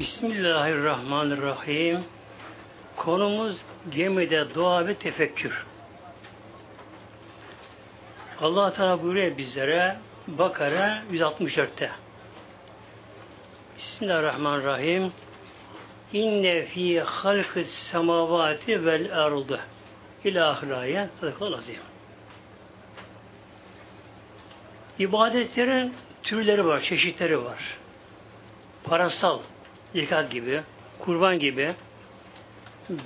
Bismillahirrahmanirrahim. Konumuz gemide dua ve tefekkür. Allah Teala buyuruyor bizlere Bakara 164'te. Bismillahirrahmanirrahim. İnne fi halkı semavati vel ardı ilahiraya sadakal azim. İbadetlerin türleri var, çeşitleri var. Parasal, zekat gibi, kurban gibi,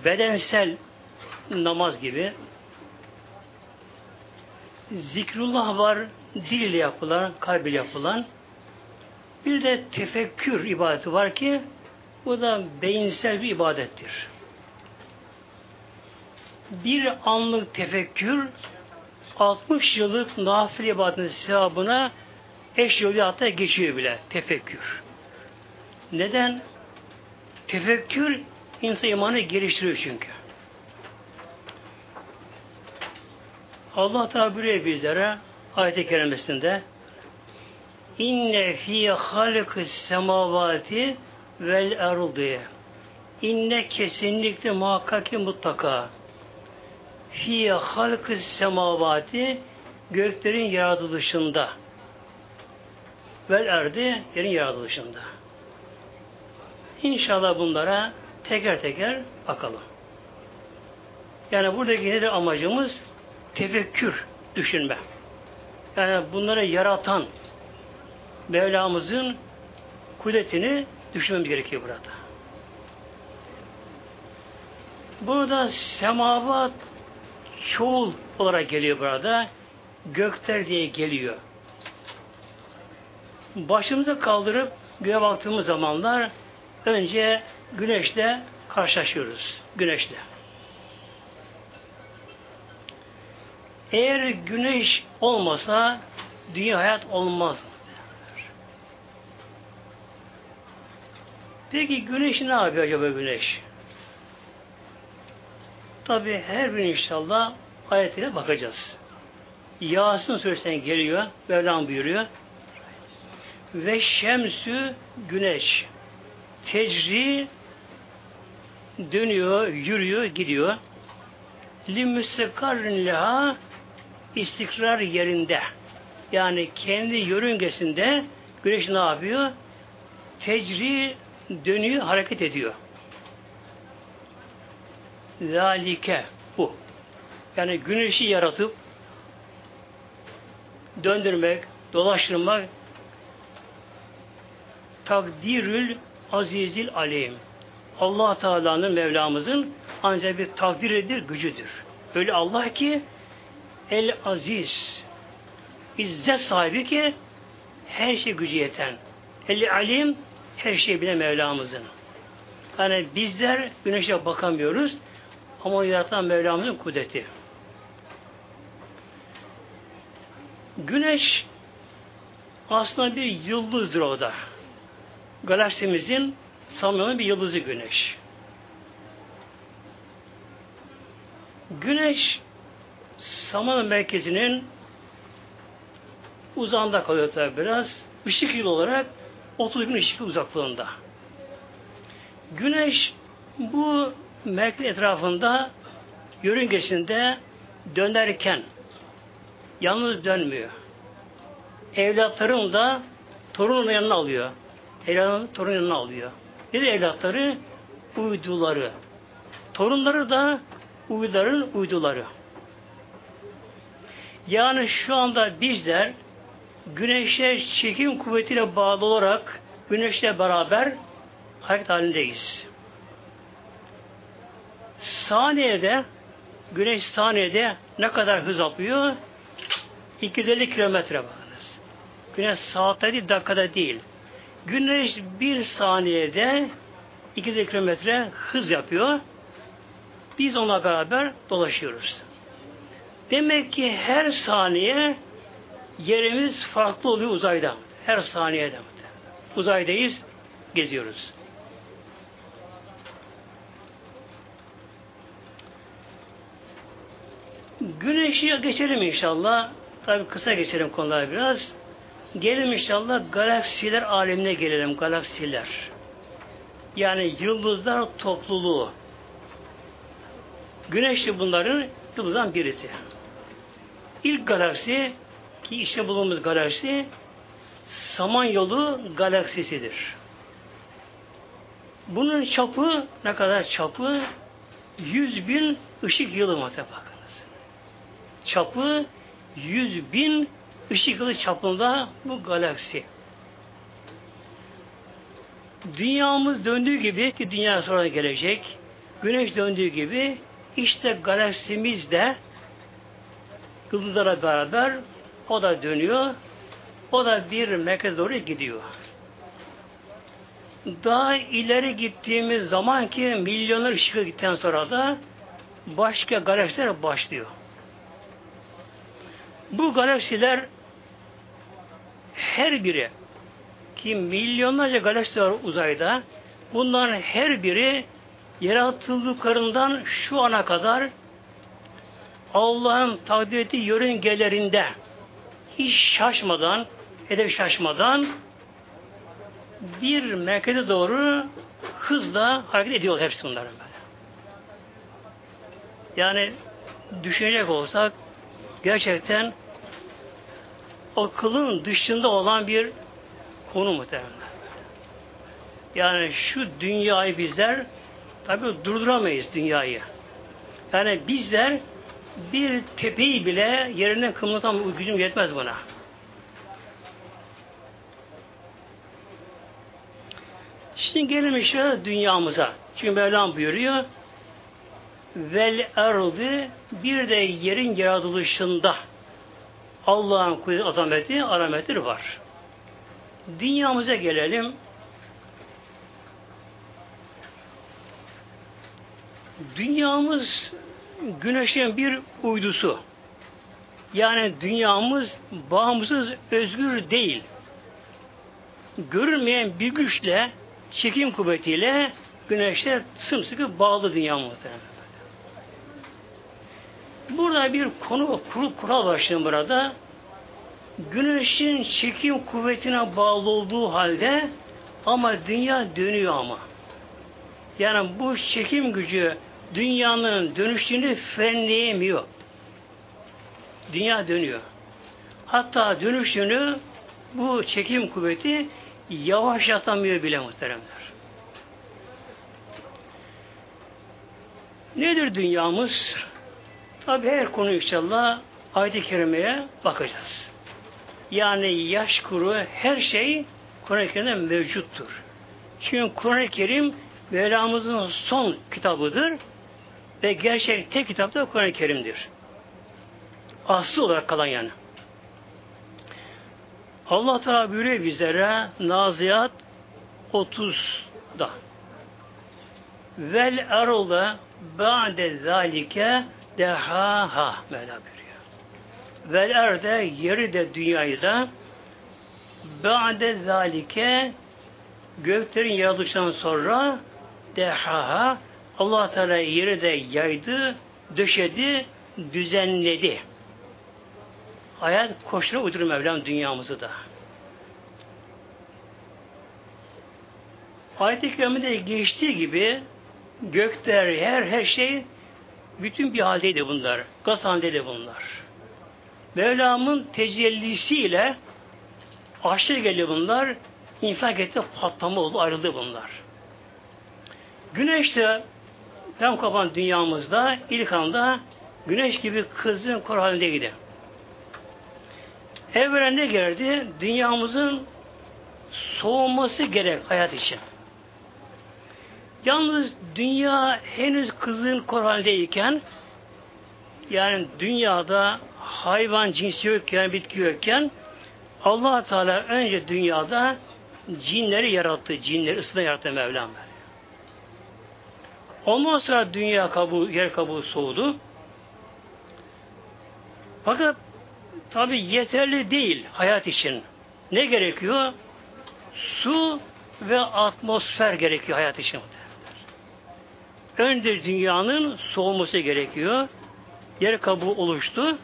bedensel namaz gibi, zikrullah var, dil ile yapılan, kalb ile yapılan, bir de tefekkür ibadeti var ki, bu da beyinsel bir ibadettir. Bir anlık tefekkür 60 yıllık nafile ibadetin sevabına eş yolu hatta geçiyor bile tefekkür. Neden? Tefekkür insan imanı geliştiriyor çünkü. Allah Teala buyuruyor bizlere ayet-i kerimesinde İnne fi halkı semavati vel erdi İnne kesinlikle muhakkak ki mutlaka fi halkı semavati göklerin yaratılışında vel erdi yerin yaratılışında. İnşallah bunlara teker teker bakalım. Yani buradaki nedir amacımız? Tefekkür, düşünme. Yani bunları yaratan Mevlamızın kudretini düşünmemiz gerekiyor burada. Burada semavat çoğul olarak geliyor burada. Gökler diye geliyor. Başımızı kaldırıp göğe baktığımız zamanlar önce güneşle karşılaşıyoruz. Güneşle. Eğer güneş olmasa dünya hayat olmaz. Peki güneş ne yapıyor acaba güneş? Tabi her gün inşallah ayetine bakacağız. Yasin suresinden geliyor, Mevlam buyuruyor. Ve şemsü güneş tecri dönüyor, yürüyor, gidiyor. Limüstekarrin leha istikrar yerinde. Yani kendi yörüngesinde güneş ne yapıyor? Tecri dönüyor, hareket ediyor. Zalike bu. Yani güneşi yaratıp döndürmek, dolaştırmak takdirül azizil aleyhim. Allah Teala'nın Mevlamızın ancak bir takdiridir, gücüdür. Öyle Allah ki el aziz izzet sahibi ki her şey gücü yeten. El alim her şey bile Mevlamızın. Yani bizler güneşe bakamıyoruz ama yaratan Mevlamızın kudreti. Güneş aslında bir yıldızdır o da. Galaksimizin Samyon'un bir yıldızı güneş. Güneş Saman merkezinin uzağında kalıyor tabi biraz. Işık yıl olarak 30 bin ışık uzaklığında. Güneş bu merkez etrafında yörüngesinde dönerken yalnız dönmüyor. Evlatlarını da torunun yanına alıyor. Evlatlarını torun yanına alıyor. Nedir evlatları? Uyduları. Torunları da uyduların uyduları. Yani şu anda bizler güneşe çekim kuvvetiyle bağlı olarak güneşle beraber hareket halindeyiz. Saniyede güneş saniyede ne kadar hız yapıyor? 250 kilometre bakınız. Güneş saatte değil, dakikada değil. Güneş bir saniyede 250 kilometre hız yapıyor. Biz onunla beraber dolaşıyoruz. Demek ki her saniye yerimiz farklı oluyor uzayda. Her saniyede. Uzaydayız, geziyoruz. Güneşi geçelim inşallah. Tabi kısa geçelim konuları biraz. Gelin inşallah galaksiler alemine gelelim. Galaksiler. Yani yıldızlar topluluğu. Güneş de bunların yıldızdan birisi. İlk galaksi ki işte bulunduğumuz galaksi Samanyolu galaksisidir. Bunun çapı ne kadar çapı? 100 bin ışık yılı bakınız. Çapı 100 bin ışık yılı çapında bu galaksi. Dünyamız döndüğü gibi ki dünya sonra gelecek, güneş döndüğü gibi işte galaksimiz de yıldızlara beraber o da dönüyor. O da bir merkez doğru gidiyor. Daha ileri gittiğimiz zaman ki milyonlar ışık gittikten sonra da başka galaksiler başlıyor. Bu galaksiler her biri ki milyonlarca galaksi var uzayda bunların her biri yaratıldıklarından şu ana kadar Allah'ın takdir ettiği yörüngelerinde hiç şaşmadan, edep şaşmadan bir merkeze doğru hızla hareket ediyor hepsi bunların böyle. Yani düşünecek olsak gerçekten akılın dışında olan bir konu muhtemelen. Yani şu dünyayı bizler tabi durduramayız dünyayı. Yani bizler bir tepeyi bile yerinden kımıldatan gücüm yetmez buna. Şimdi gelelim işte dünyamıza. Çünkü Mevlam buyuruyor vel erdi bir de yerin yaratılışında Allah'ın kudret azameti, alametleri var. Dünyamıza gelelim. Dünyamız güneşin bir uydusu. Yani dünyamız bağımsız, özgür değil. Görünmeyen bir güçle, çekim kuvvetiyle güneşe sımsıkı bağlı dünya muhtemelen. Burada bir konu, kural, kural başlayalım burada. Güneşin çekim kuvvetine bağlı olduğu halde ama dünya dönüyor ama. Yani bu çekim gücü dünyanın dönüştüğünü frenleyemiyor. Dünya dönüyor. Hatta dönüşünü bu çekim kuvveti yavaşlatamıyor bile muhteremler. Nedir dünyamız? Tabi her konu inşallah ayet-i kerimeye bakacağız. Yani yaş kuru her şey Kur'an-ı Kerim'de mevcuttur. Çünkü Kur'an-ı Kerim Mevlamızın son kitabıdır ve gerçek tek kitap da Kur'an-ı Kerim'dir. Aslı olarak kalan yani. Allah Teala buyuruyor bizlere Naziyat 30'da Vel erolda ba'de zalike dehaha Mevla buyuruyor. Vel erde yeri de dünyayı da ba'de zalike göklerin yaratılışından sonra dehaha allah Teala yeri de yaydı, döşedi, düzenledi. Hayat koşuna uydurur Mevlam dünyamızı da. Ayet-i geçtiği gibi gökler, her her şey bütün bir haldeydi bunlar. Gaz halindeydi bunlar. Mevlam'ın tecellisiyle aşırı geldi bunlar. İnfak etti, patlama oldu, ayrıldı bunlar. Güneş de tam kapan dünyamızda ilk anda güneş gibi kızın kor halindeydi. Evvela ne geldi? Dünyamızın soğuması gerek hayat için. Yalnız dünya henüz kızın kor halindeyken yani dünyada hayvan cinsi yokken, bitki yokken allah Teala önce dünyada cinleri yarattı. Cinleri ısıda yarattı Mevlam. Ondan sonra dünya kabuğu, yer kabuğu soğudu. Fakat tabi yeterli değil hayat için. Ne gerekiyor? Su ve atmosfer gerekiyor hayat için. Önce dünyanın soğuması gerekiyor. Yer kabuğu oluştu.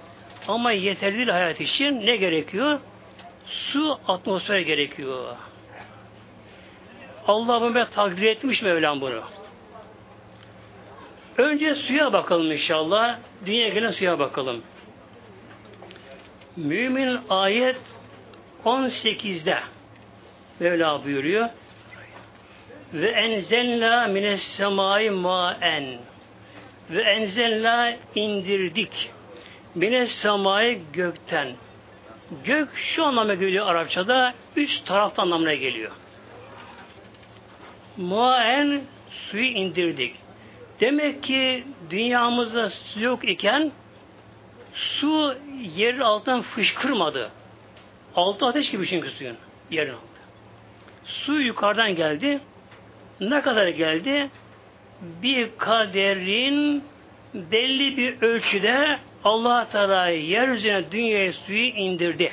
Ama yeterli değil hayat için ne gerekiyor? Su, atmosfer gerekiyor. Allah bunu takdir etmiş Mevlam bunu. Önce suya bakalım inşallah. Dünya gelen suya bakalım. Mümin ayet 18'de Mevla buyuruyor. Ve enzelna mines semai maen ve enzelna indirdik mines semai gökten gök şu anlama geliyor Arapçada üst tarafta anlamına geliyor. Maen suyu indirdik. Demek ki dünyamızda su yok iken su yer altından fışkırmadı. Altı ateş gibi çünkü suyun yerin altı. Su yukarıdan geldi. Ne kadar geldi? Bir kaderin belli bir ölçüde Allah Teala yeryüzüne dünyaya suyu indirdi.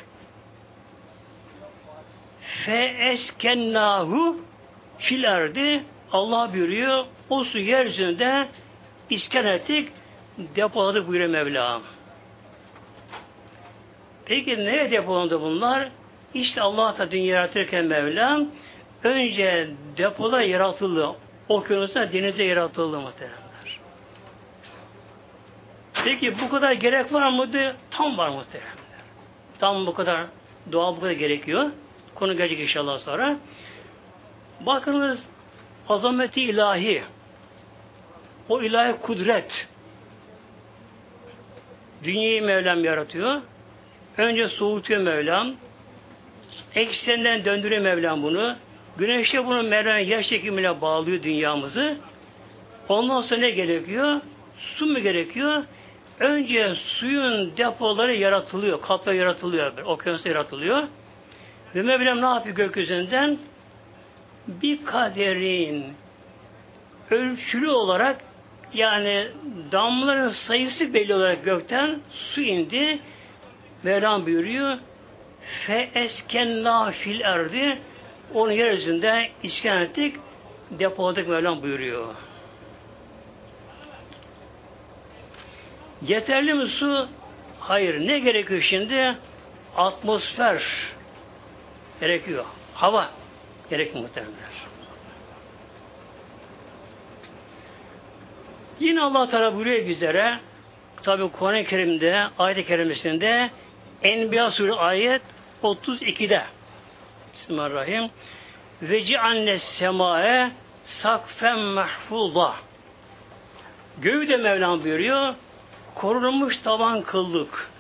Fe eskennahu fil ardı Allah buyuruyor o su yeryüzünde iskan ettik depoladık buyuruyor Mevla. Peki nereye depolandı bunlar? İşte Allah da dünya yaratırken Mevla önce depolar yaratıldı. Okyanusa, denize yaratıldı muhteremler. Peki bu kadar gerek var mıydı? Tam var muhteremler. Tam bu kadar doğal bu kadar gerekiyor. Konu gelecek inşallah sonra. Bakınız azameti ilahi o ilahi kudret dünyayı Mevlam yaratıyor. Önce soğutuyor Mevlam. Eksenden döndürüyor Mevlam bunu. Güneşte bunu Mevlam yer çekimiyle bağlıyor dünyamızı. Ondan sonra ne gerekiyor? Su mu gerekiyor? Önce suyun depoları yaratılıyor. Kaplar yaratılıyor. Okyanus yaratılıyor. Ve Mevlam ne yapıyor gökyüzünden? Bir kaderin ölçülü olarak yani damlaların sayısı belli olarak gökten su indi. Mevlam buyuruyor fe eskenna fil erdi onu yeryüzünde iskan ettik depoladık Mevlam buyuruyor. Yeterli mi su? Hayır. Ne gerekiyor şimdi? Atmosfer gerekiyor. Hava gerekiyor muhtemelenler. Yine Allah Teala buyuruyor bizlere tabi Kur'an-ı Kerim'de ayet-i kerimesinde Enbiya Suresi ayet 32'de Bismillahirrahmanirrahim ve ci'anne semae sakfen mahfuza Göğü de Mevlam buyuruyor korunmuş tavan kıldık.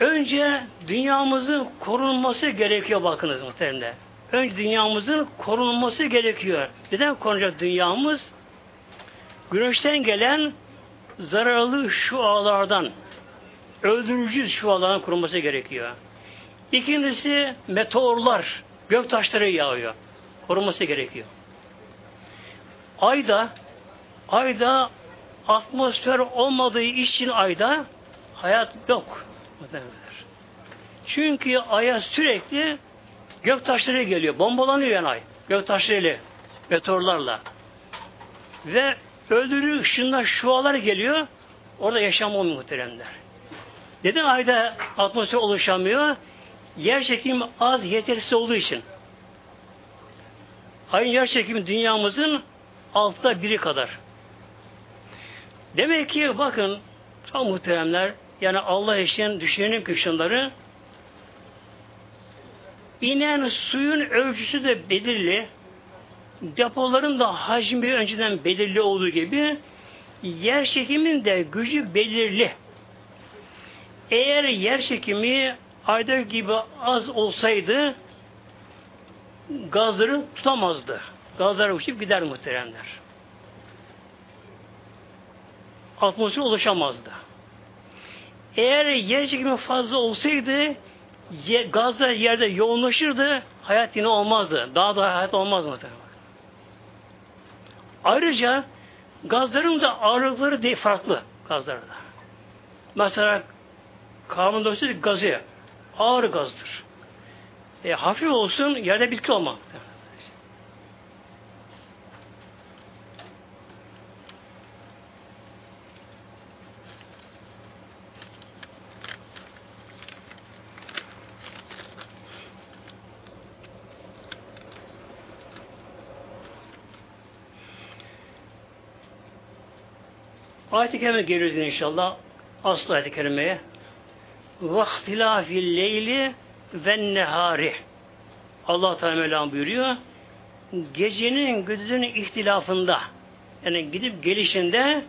Önce dünyamızın korunması gerekiyor bakınız muhtemelen. Önce dünyamızın korunması gerekiyor. Neden korunacak dünyamız? Güneşten gelen zararlı şualardan, öldürücü şualardan korunması gerekiyor. İkincisi meteorlar, gök taşları yağıyor. Korunması gerekiyor. Ayda, ayda atmosfer olmadığı için ayda hayat yok. Çünkü aya sürekli gök taşları geliyor. Bombalanıyor yani ay. Gök taşlarıyla, meteorlarla. Ve öldürücü ışınlar şualar geliyor. Orada yaşam olmuyor muhteremler. Neden ayda atmosfer oluşamıyor? Yer çekimi az yetersiz olduğu için. Ayın yer çekimi dünyamızın altta biri kadar. Demek ki bakın çok muhteremler yani Allah için düşünenin kışınları inen suyun ölçüsü de belirli depoların da hacmi önceden belirli olduğu gibi yer çekiminin de gücü belirli. Eğer yer çekimi ayda gibi az olsaydı gazları tutamazdı. Gazlar uçup gider muhteremler. Atmosfer oluşamazdı. Eğer yer çekimi fazla olsaydı gazlar yerde yoğunlaşırdı, hayat yine olmazdı. Daha da hayat olmaz muhtemelen. Ayrıca gazların da ağırlıkları de farklı gazlarda. Mesela karbondioksit gazı ağır gazdır. E, hafif olsun yerde bitki olmak. Ayet-i Kerime geliyoruz inşallah. Aslı ayet-i kerimeye. Vaktilafi leyli ve nehari. Allah Teala buyuruyor. Gecenin gündüzünün ihtilafında yani gidip gelişinde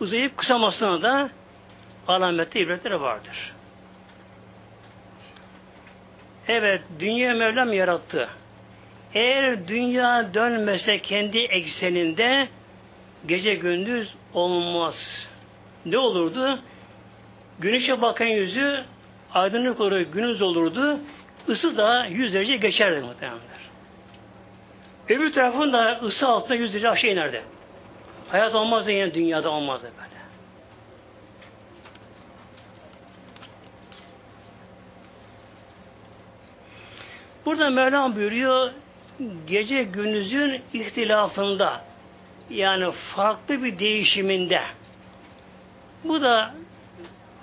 uzayıp kısamasına da alamette ibretleri vardır. Evet, dünya Mevlam yarattı. Eğer dünya dönmese kendi ekseninde gece gündüz olmaz. Ne olurdu? Güneşe bakan yüzü aydınlık olur, gündüz olurdu. Isı da yüz derece geçerdi muhtemelenler. Öbür tarafın da ısı altında yüz derece aşağı inerdi. Hayat olmazdı yani dünyada olmazdı böyle. Burada Mevlam buyuruyor gece gündüzün ihtilafında yani farklı bir değişiminde bu da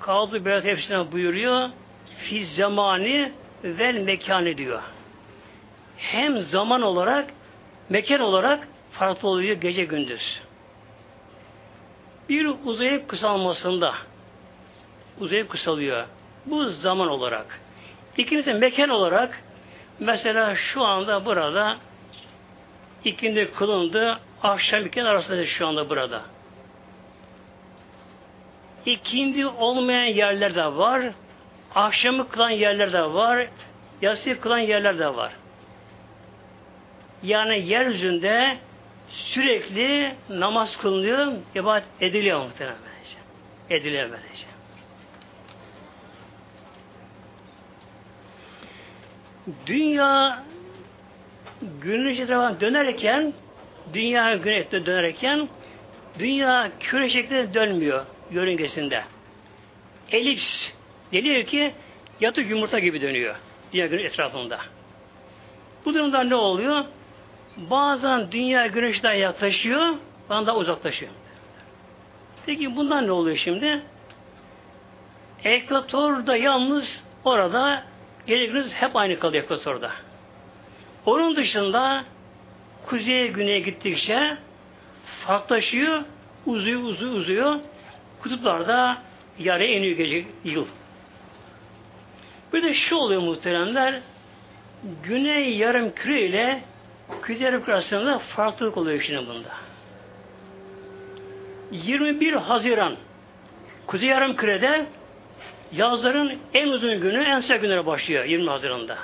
Kaldı Berat Efsine buyuruyor fiz zamani vel mekanı diyor. Hem zaman olarak mekan olarak farklı oluyor gece gündüz. Bir uzayıp kısalmasında uzayıp kısalıyor. Bu zaman olarak. İkincisi mekan olarak mesela şu anda burada ikindi kılındı akşam ikin arasında şu anda burada. İkindi olmayan yerler de var. Akşamı kılan yerler de var. Yatsı kılan yerler de var. Yani yeryüzünde sürekli namaz kılınıyor, ibadet ediliyor muhtemelen. Ediliyor böylece. Dünya güneş etrafından dönerken dünya güneş dönerken dünya küre şeklinde dönmüyor yörüngesinde. Elips deniyor ki yatık yumurta gibi dönüyor dünya güneş etrafında. Bu durumda ne oluyor? Bazen dünya güneşten yaklaşıyor, bazen da uzaklaşıyor. Peki bundan ne oluyor şimdi? Ekvatorda yalnız orada gece hep aynı kalıyor ekvatorda. Onun dışında kuzeye güneye gittikçe farklılaşıyor, uzuyor, uzuyor, uzuyor. Kutuplarda yarı iniyor gece yıl. Bir de şu oluyor muhteremler, güney yarım küre ile kuzey yarım küre arasında farklılık oluyor şimdi bunda. 21 Haziran Kuzey yarım kürede yazların en uzun günü en sıcak günlere başlıyor 20 Haziran'da.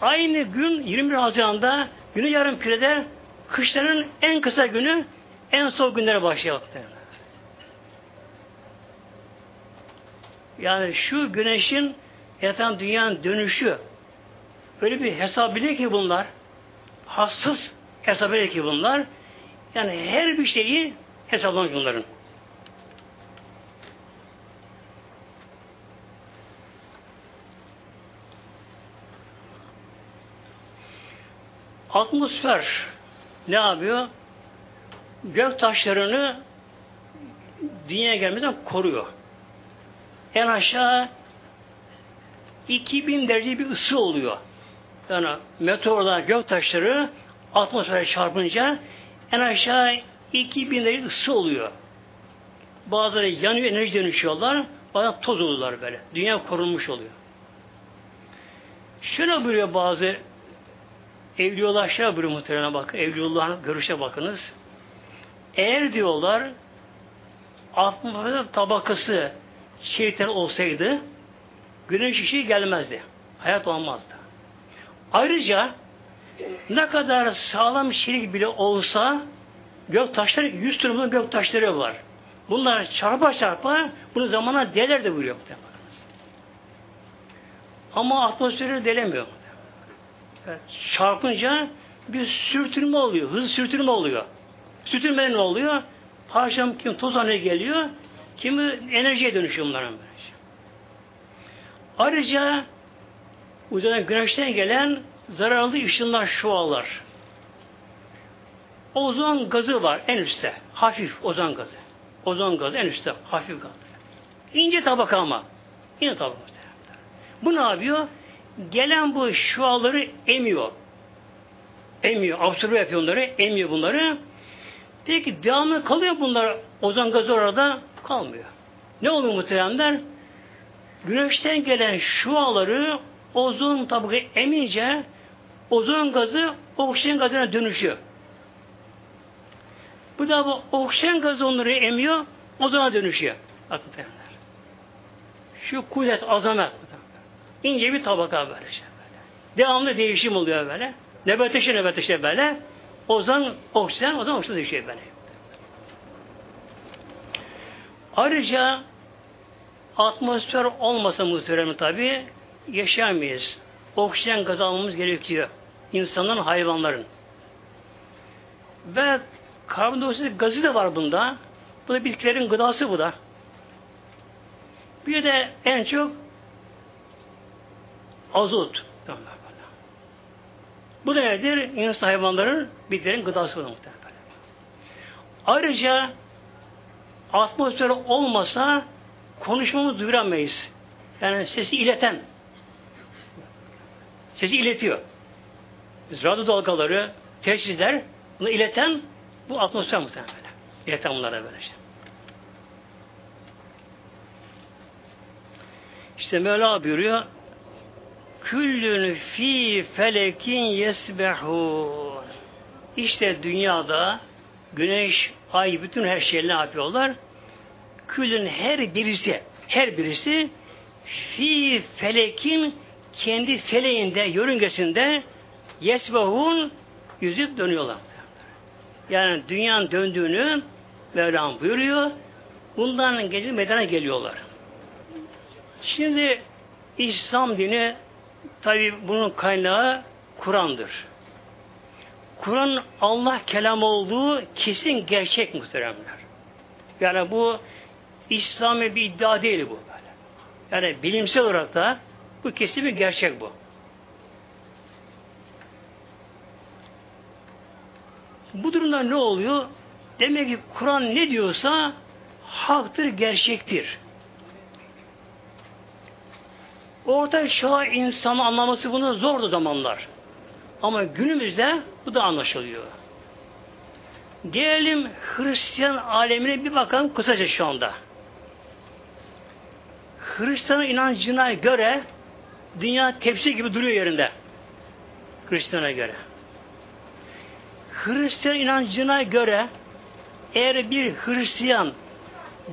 Aynı gün 21 Haziran'da günü yarım kürede kışların en kısa günü en soğuk günlere başlıyor. Yani şu güneşin yatan dünyanın dönüşü öyle bir hesap bilir ki bunlar hassız hesap bilir ki bunlar yani her bir şeyi hesaplamış bunların. Atmosfer ne yapıyor? Gök taşlarını dünya gelmeden koruyor. En aşağı 2000 derece bir ısı oluyor. Yani meteorlar, gök taşları atmosfere çarpınca en aşağı 2000 derece ısı oluyor. Bazıları yanıyor, enerji dönüşüyorlar. Bazen toz oluyorlar böyle. Dünya korunmuş oluyor. Şöyle buyuruyor bazı evliyolar şöyle buyuruyor muhtemelen bakın. Evliyullah'ın görüşe bakınız. Eğer diyorlar atmosfer tabakası şeritler olsaydı güneş ışığı gelmezdi. Hayat olmazdı. Ayrıca ne kadar sağlam şerik bile olsa gök taşları, yüz türlü gök taşları var. Bunlar çarpa çarpa bunu zamana deler de buyuruyor. Ama atmosferi delemiyor. Çarpınca bir sürtünme oluyor. Hız sürtünme oluyor. Sürtünme ne oluyor? Parçam kim toz haline geliyor. Kimi enerjiye dönüşüyor bunların böylece. Ayrıca uzaydan güneşten gelen zararlı ışınlar şualar. Ozon gazı var en üstte. Hafif ozon gazı. Ozon gazı en üstte. Hafif gaz. İnce tabaka ama. Yine tabaka. Bu ne yapıyor? Gelen bu şuaları emiyor. Emiyor. Absorbe yapıyor onları. Emiyor bunları. Peki devamlı kalıyor bunlar ozon gazı orada kalmıyor. Ne oluyor muhteremler? Güneşten gelen şuaları ozon tabaka emince ozon gazı oksijen gazına dönüşüyor. Bu da bu oksijen gazı onları emiyor, ozona dönüşüyor. Bakın efendiler. Şu kudret, azamet. İnce bir tabaka böyle işte böyle. Devamlı değişim oluyor böyle. Nebeteşe nebeteşe böyle. Ozon, oksijen, ozon oksijen değişiyor böyle. Ayrıca atmosfer olmasa muhterem tabi yaşayamayız. Oksijen gazı almamız gerekiyor. İnsanların, hayvanların. Ve karbondioksit gazı da var bunda. Bu da bitkilerin gıdası bu da. Bir de en çok azot. Bu da nedir? İnsan hayvanların bitkilerin gıdası bu muhtemelen. Ayrıca atmosfer olmasa konuşmamızı duyuramayız. Yani sesi ileten. Sesi iletiyor. Biz radyo dalgaları, teşhisler bunu ileten bu atmosfer muhtemelen. İleten bunlara böyle şey. İşte Mevla buyuruyor Küllün fi felekin yesbehun İşte dünyada güneş, ay, bütün her şeyi ne yapıyorlar? Küllün her birisi, her birisi fi felekin kendi feleğinde, yörüngesinde yesbehun yüzüp dönüyorlar. Yani dünyanın döndüğünü Mevlam buyuruyor. Bundan gece medene geliyorlar. Şimdi İslam dini tabi bunun kaynağı Kur'an'dır. Kur'an Allah kelamı olduğu kesin gerçek muhteremler. Yani bu İslami bir iddia değil bu. Yani bilimsel olarak da bu kesin bir gerçek bu. Bu durumda ne oluyor? Demek ki Kur'an ne diyorsa haktır, gerçektir. Orta çağ insanı anlaması bunu zordu zamanlar. Ama günümüzde bu da anlaşılıyor. Gelelim Hristiyan alemine bir bakalım kısaca şu anda. Hristiyan inancına göre dünya tepsi gibi duruyor yerinde. Hristiyan'a göre. Hristiyan inancına göre eğer bir Hristiyan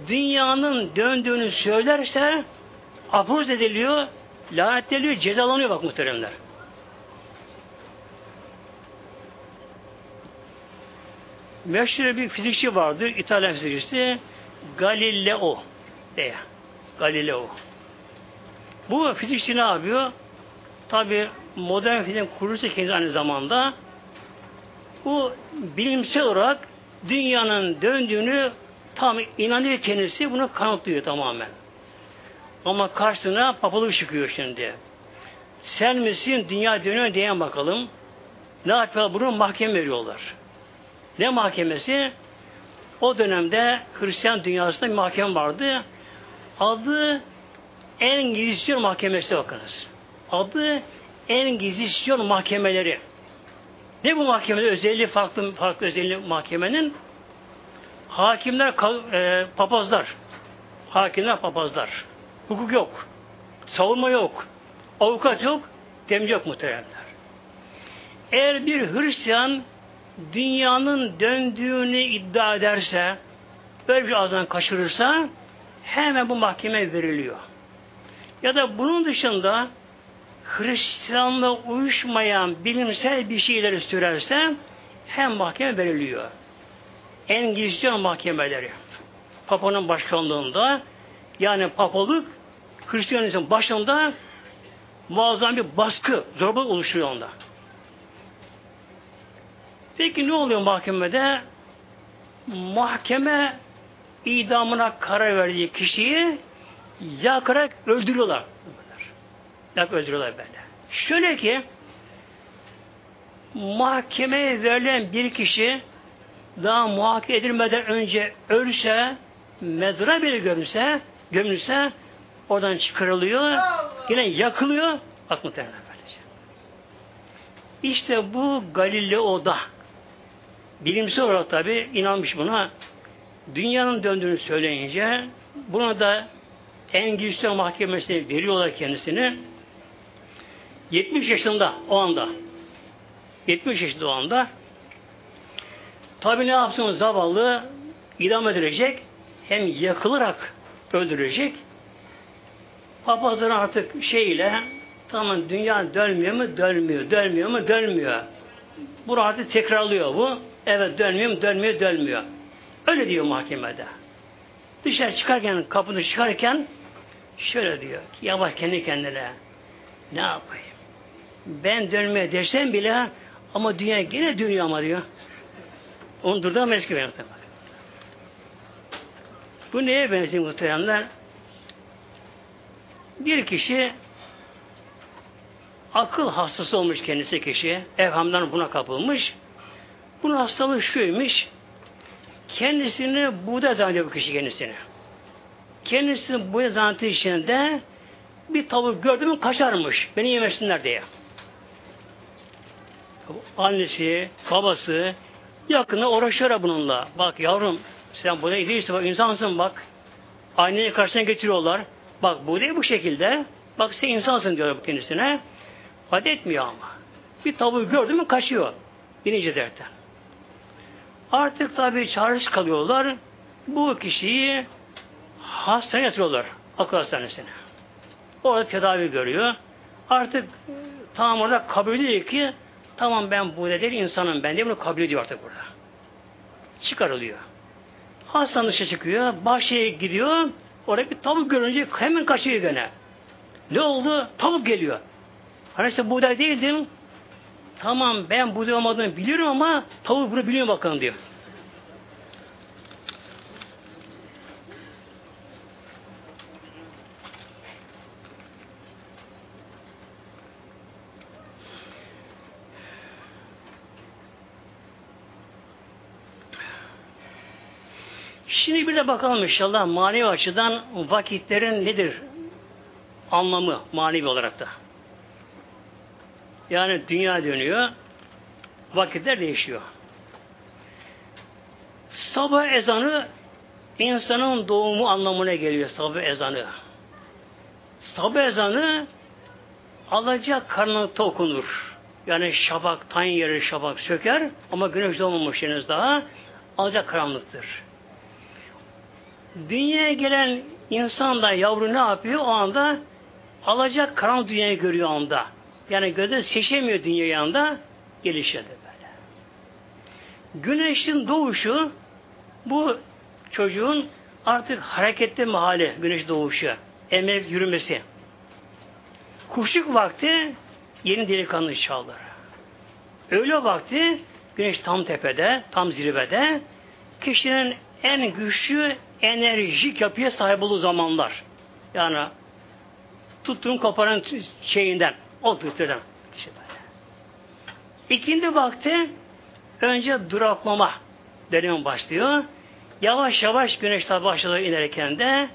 dünyanın döndüğünü söylerse apoz ediliyor, lanetleniliyor, cezalanıyor bak muhteremler. Meşhur bir fizikçi vardır, İtalyan fizikçisi Galileo diye. Galileo. Bu fizikçi ne yapıyor? Tabi modern fizik kurucusu kendi aynı zamanda bu bilimsel olarak dünyanın döndüğünü tam inanıyor kendisi bunu kanıtlıyor tamamen. Ama karşısına papalık çıkıyor şimdi. Sen misin dünya dönüyor diyen bakalım. Ne yapıyorlar? Bunu mahkeme veriyorlar. Ne mahkemesi? O dönemde Hristiyan dünyasında bir mahkeme vardı. Adı Engizisyon Mahkemesi bakınız. Adı Engizisyon Mahkemeleri. Ne bu mahkemenin özelliği farklı farklı özelliği mahkemenin? Hakimler e, papazlar. Hakimler papazlar. Hukuk yok. Savunma yok. Avukat yok. Demci yok muhteremler. Eğer bir Hristiyan dünyanın döndüğünü iddia ederse, böyle bir ağzından kaçırırsa hemen bu mahkeme veriliyor. Ya da bunun dışında Hristiyanla uyuşmayan bilimsel bir şeyleri sürerse hem mahkeme veriliyor. Engizisyon mahkemeleri. Papa'nın başkanlığında yani papalık Hristiyanizm başında muazzam bir baskı, zorba oluşuyor onda. Peki ne oluyor mahkemede? Mahkeme idamına karar verdiği kişiyi yakarak öldürüyorlar. Yak öldürüyorlar böyle. Şöyle ki mahkemeye verilen bir kişi daha muhakeme edilmeden önce ölse, mezara bile görünse, gömülse oradan çıkarılıyor. Allah. Yine yakılıyor. Bak muhtemelen böylece. İşte bu Galileo'da bilimsel olarak tabi inanmış buna. Dünyanın döndüğünü söyleyince buna da Engizisyon Mahkemesi veriyorlar kendisini. 70 yaşında o anda. 70 yaşında o anda. Tabi ne yapsın zavallı idam edilecek hem yakılarak öldürecek. Papazların artık şeyle tamam dünya dönmüyor mu? Dönmüyor. Dönmüyor mu? Dönmüyor. Bu artık tekrarlıyor bu. Evet dönmüyor mu? Dönmüyor, dönmüyor. Öyle diyor mahkemede. Dışarı çıkarken, kapını çıkarken şöyle diyor. Yavaş kendi kendine. Ne yapayım? Ben dönmeye desem bile ama dünya yine dünya ama diyor. Onu durduramayız ki ben. Bu neye benziyor muhteremler? Bir kişi akıl hastası olmuş kendisi kişi. Evhamdan buna kapılmış. Bunun hastalığı şuymuş. Kendisini Buğda zannediyor bu kişi kendisini. Kendisini Buğda zannettiği içinde bir tavuk gördü mü kaçarmış. Beni yemesinler diye. Annesi, babası yakını uğraşıyor bununla. Bak yavrum sen bu değilse bak insansın bak. Aynayı karşısına getiriyorlar. Bak bu değil bu şekilde. Bak sen insansın diyor kendisine. Hadi etmiyor ama. Bir tavuğu gördü mü kaçıyor. Bininci dertten. Artık tabi çarşı kalıyorlar. Bu kişiyi hastaneye yatırıyorlar. Akıl hastanesine. Orada tedavi görüyor. Artık tamam orada kabul ediyor ki tamam ben bu değil insanım ben diye bunu kabul ediyor artık burada. Çıkarılıyor. Hastane dışa çıkıyor. Bahçeye gidiyor. Orada bir tavuk görünce hemen kaçıyor gene. Ne oldu? Tavuk geliyor. Hani işte buğday değildim. Tamam ben buğday olmadığını biliyorum ama tavuk bunu biliyor bakalım diyor. Şimdi bir de bakalım inşallah manevi açıdan vakitlerin nedir anlamı manevi olarak da. Yani dünya dönüyor, vakitler değişiyor. Sabah ezanı insanın doğumu anlamına geliyor sabah ezanı. Sabah ezanı alacak karanlıkta okunur. Yani şafak, tan yeri şafak söker ama güneş doğmamış henüz daha alacak karanlıktır. Dünyaya gelen insan da yavru ne yapıyor? O anda alacak karanlık dünyayı görüyor anda. Yani gözde seçemiyor dünya anda gelişiyor böyle. Güneşin doğuşu bu çocuğun artık hareketli mahalle güneş doğuşu, emek yürümesi. Kuşluk vakti yeni delikanlı çağlar. Öğle vakti güneş tam tepede, tam zirvede. Kişinin en güçlü enerjik yapıya sahip olduğu zamanlar. Yani tuttuğun koparan şeyinden, o tuttuğundan. İşte böyle. İkindi vakti önce duraklama dönemi başlıyor. Yavaş yavaş güneş başlıyor inerken de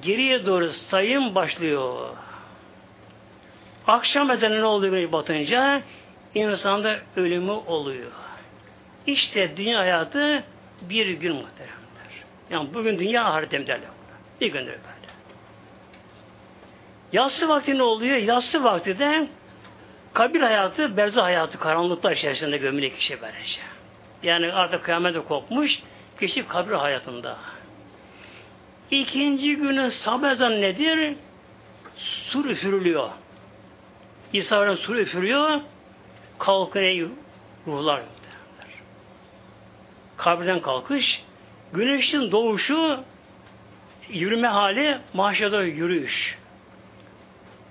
geriye doğru sayım başlıyor. Akşam ezanı ne oluyor güneş batınca? insanda ölümü oluyor. İşte dünya hayatı bir gün muhteremler. Yani bugün dünya ahiretim derler. Bir gündür böyle. Yatsı vakti ne oluyor? Yatsı vakti de kabir hayatı, berzah hayatı karanlıklar içerisinde gömülü kişi böylece. Yani artık kıyamete kopmuş, kişi kabir hayatında. İkinci günün sabah ezanı nedir? Sur üfürülüyor. İsa'nın sur üfürüyor, kalkın ey ruhlar. Kabirden kalkış, güneşin doğuşu, yürüme hali, mahşerde yürüyüş.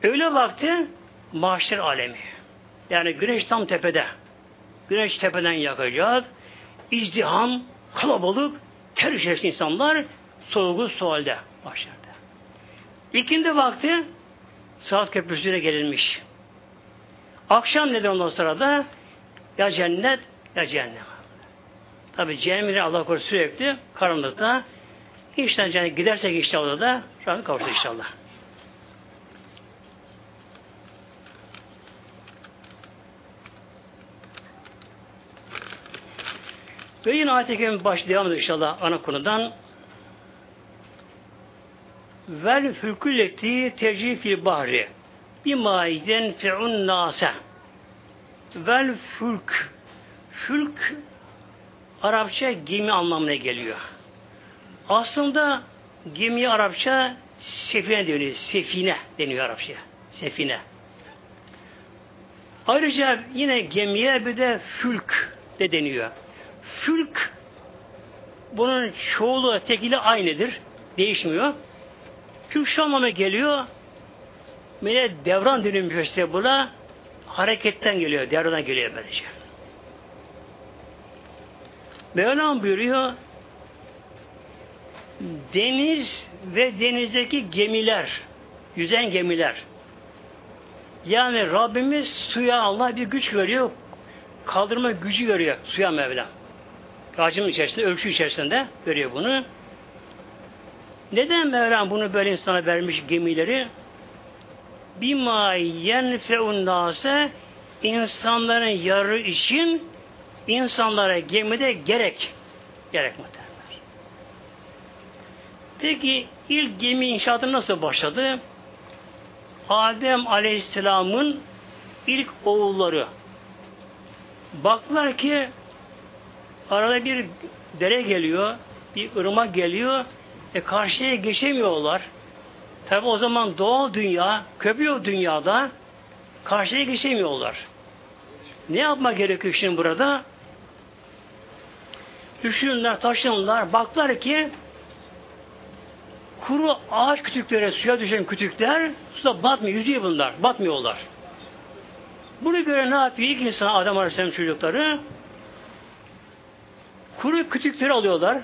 Öyle vakti mahşer alemi. Yani güneş tam tepede. Güneş tepeden yakacak. İzdiham, kalabalık, ter içerisinde insanlar sorgu sualde mahşerde. İkindi vakti saat köprüsüne gelinmiş. Akşam neden ondan sırada ya cennet ya cehennem. Tabi cehennemine Allah korusun sürekli karanlıkta. İnşallah cennet gidersek inşallah da Rabbim kavuşur inşallah. Ve yine ayet-i kerime baş inşallah ana konudan. Vel fülkülleti tecri fil bahri bima yenfe'un nase vel fülk fülk Arapça gemi anlamına geliyor. Aslında gemi Arapça sefine deniyor. Sefine deniyor Arapça. Sefine. Ayrıca yine gemiye bir de fülk de deniyor. Fülk bunun çoğulu tekili aynıdır. Değişmiyor. Fülk şu anlama geliyor. Böyle devran dönülmüş işte buna hareketten geliyor. Devran geliyor böylece. Mevlam buyuruyor deniz ve denizdeki gemiler yüzen gemiler yani Rabbimiz suya Allah bir güç veriyor kaldırma gücü veriyor suya Mevla ağacın içerisinde ölçü içerisinde veriyor bunu neden Mevlam bunu böyle insana vermiş gemileri bima yenfeun nase insanların yarı için insanlara gemide gerek. Gerek muhtemelen. Peki ilk gemi inşaatı nasıl başladı? Adem Aleyhisselam'ın ilk oğulları baktılar ki arada bir dere geliyor, bir ırmak geliyor, e karşıya geçemiyorlar. Tabi o zaman doğal dünya, köpüyor dünyada, karşıya geçemiyorlar. Ne yapmak gerekiyor şimdi burada? Düşünürler, taşınırlar, baklar ki kuru ağaç kütükleri, suya düşen kütükler suda batmıyor, yüzüyor bunlar, batmıyorlar. Bunu göre ne yapıyor? İlk insan Adam Aleyhisselam çocukları kuru kütükleri alıyorlar.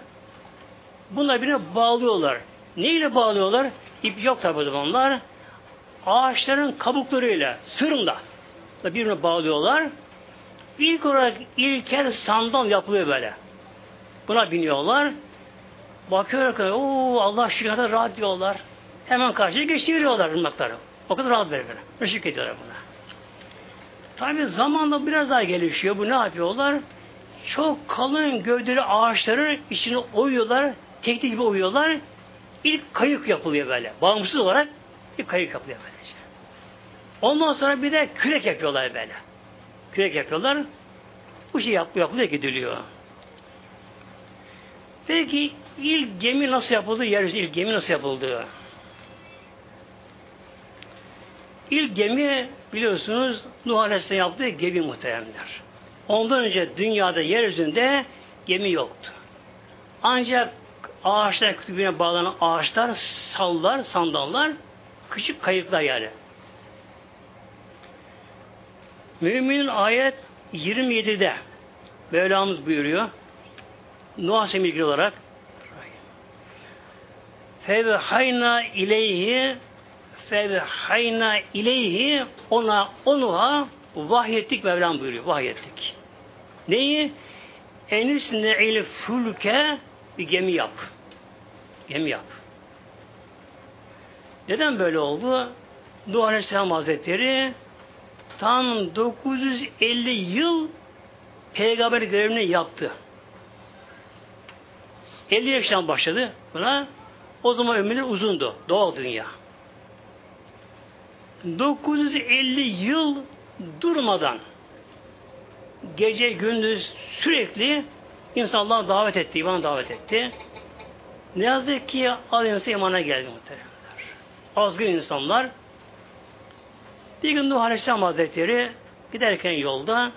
Bunlar birine bağlıyorlar. Neyle bağlıyorlar? İp yok tabi o zamanlar. Ağaçların kabuklarıyla, sırımda birbirine bağlıyorlar. İlk olarak ilkel sandal yapılıyor böyle. Buna biniyorlar. Bakıyorlar ki Allah şükür rahat diyorlar. Hemen karşıya geçiriyorlar ırmakları. O kadar rahat veriyorlar. Işık ediyorlar buna. Tabi zamanla biraz daha gelişiyor. Bu ne yapıyorlar? Çok kalın gövdeli ağaçları içine oyuyorlar. Teknik gibi oyuyorlar. İlk kayık yapılıyor böyle. Bağımsız olarak bir kayık yapılıyor böylece. Ondan sonra bir de kürek yapıyorlar böyle. Kürek yapıyorlar. Bu şey yap, yapılıyor gidiliyor. Peki ilk gemi nasıl yapıldı? Yeryüzü ilk gemi nasıl yapıldı? İlk gemi biliyorsunuz Nuh Aleyhisselam yaptığı gemi muhteremler. Ondan önce dünyada yeryüzünde gemi yoktu. Ancak ağaçlar kütübüne bağlanan ağaçlar, sallar, sandallar, küçük kayıklar yani. Müminin ayet 27'de Mevlamız buyuruyor. Nuh ilgili olarak fevhayna ileyhi fevhayna ileyhi ona onuha vahyettik Mevlam buyuruyor. Vahyettik. Neyi? Enisne il fulke bir gemi yap. Gemi yap. Neden böyle oldu? Nuh Aleyhisselam Hazretleri tam 950 yıl peygamber görevini yaptı. 50 yaşından başladı buna. O zaman ömürler uzundu. Doğal dünya. 950 yıl durmadan gece gündüz sürekli insanlar davet etti, iman davet etti. Ne yazık ki az insan imana geldi muhteremler. Azgın insanlar. Bir gün Nuh Aleyhisselam Hazretleri giderken yolda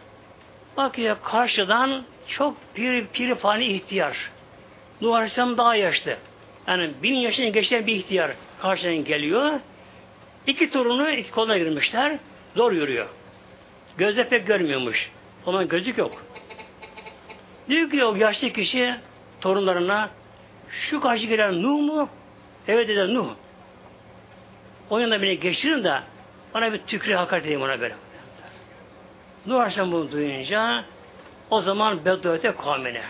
bakıyor karşıdan çok pir, pir fani ihtiyar. Nuh Aleyhisselam daha yaşlı. Yani bin yaşına geçen bir ihtiyar karşıdan geliyor. İki torunu iki koluna girmişler. Zor yürüyor. Gözde pek görmüyormuş. O zaman gözlük yok. Diyor ki o yaşlı kişi torunlarına şu karşı gelen Nuh mu? Evet dedi Nuh. O yanında beni geçirin de bana bir tükre hakaret edeyim ona böyle. Nuh Aleyhisselam bunu duyunca o zaman bedduvete kavmine.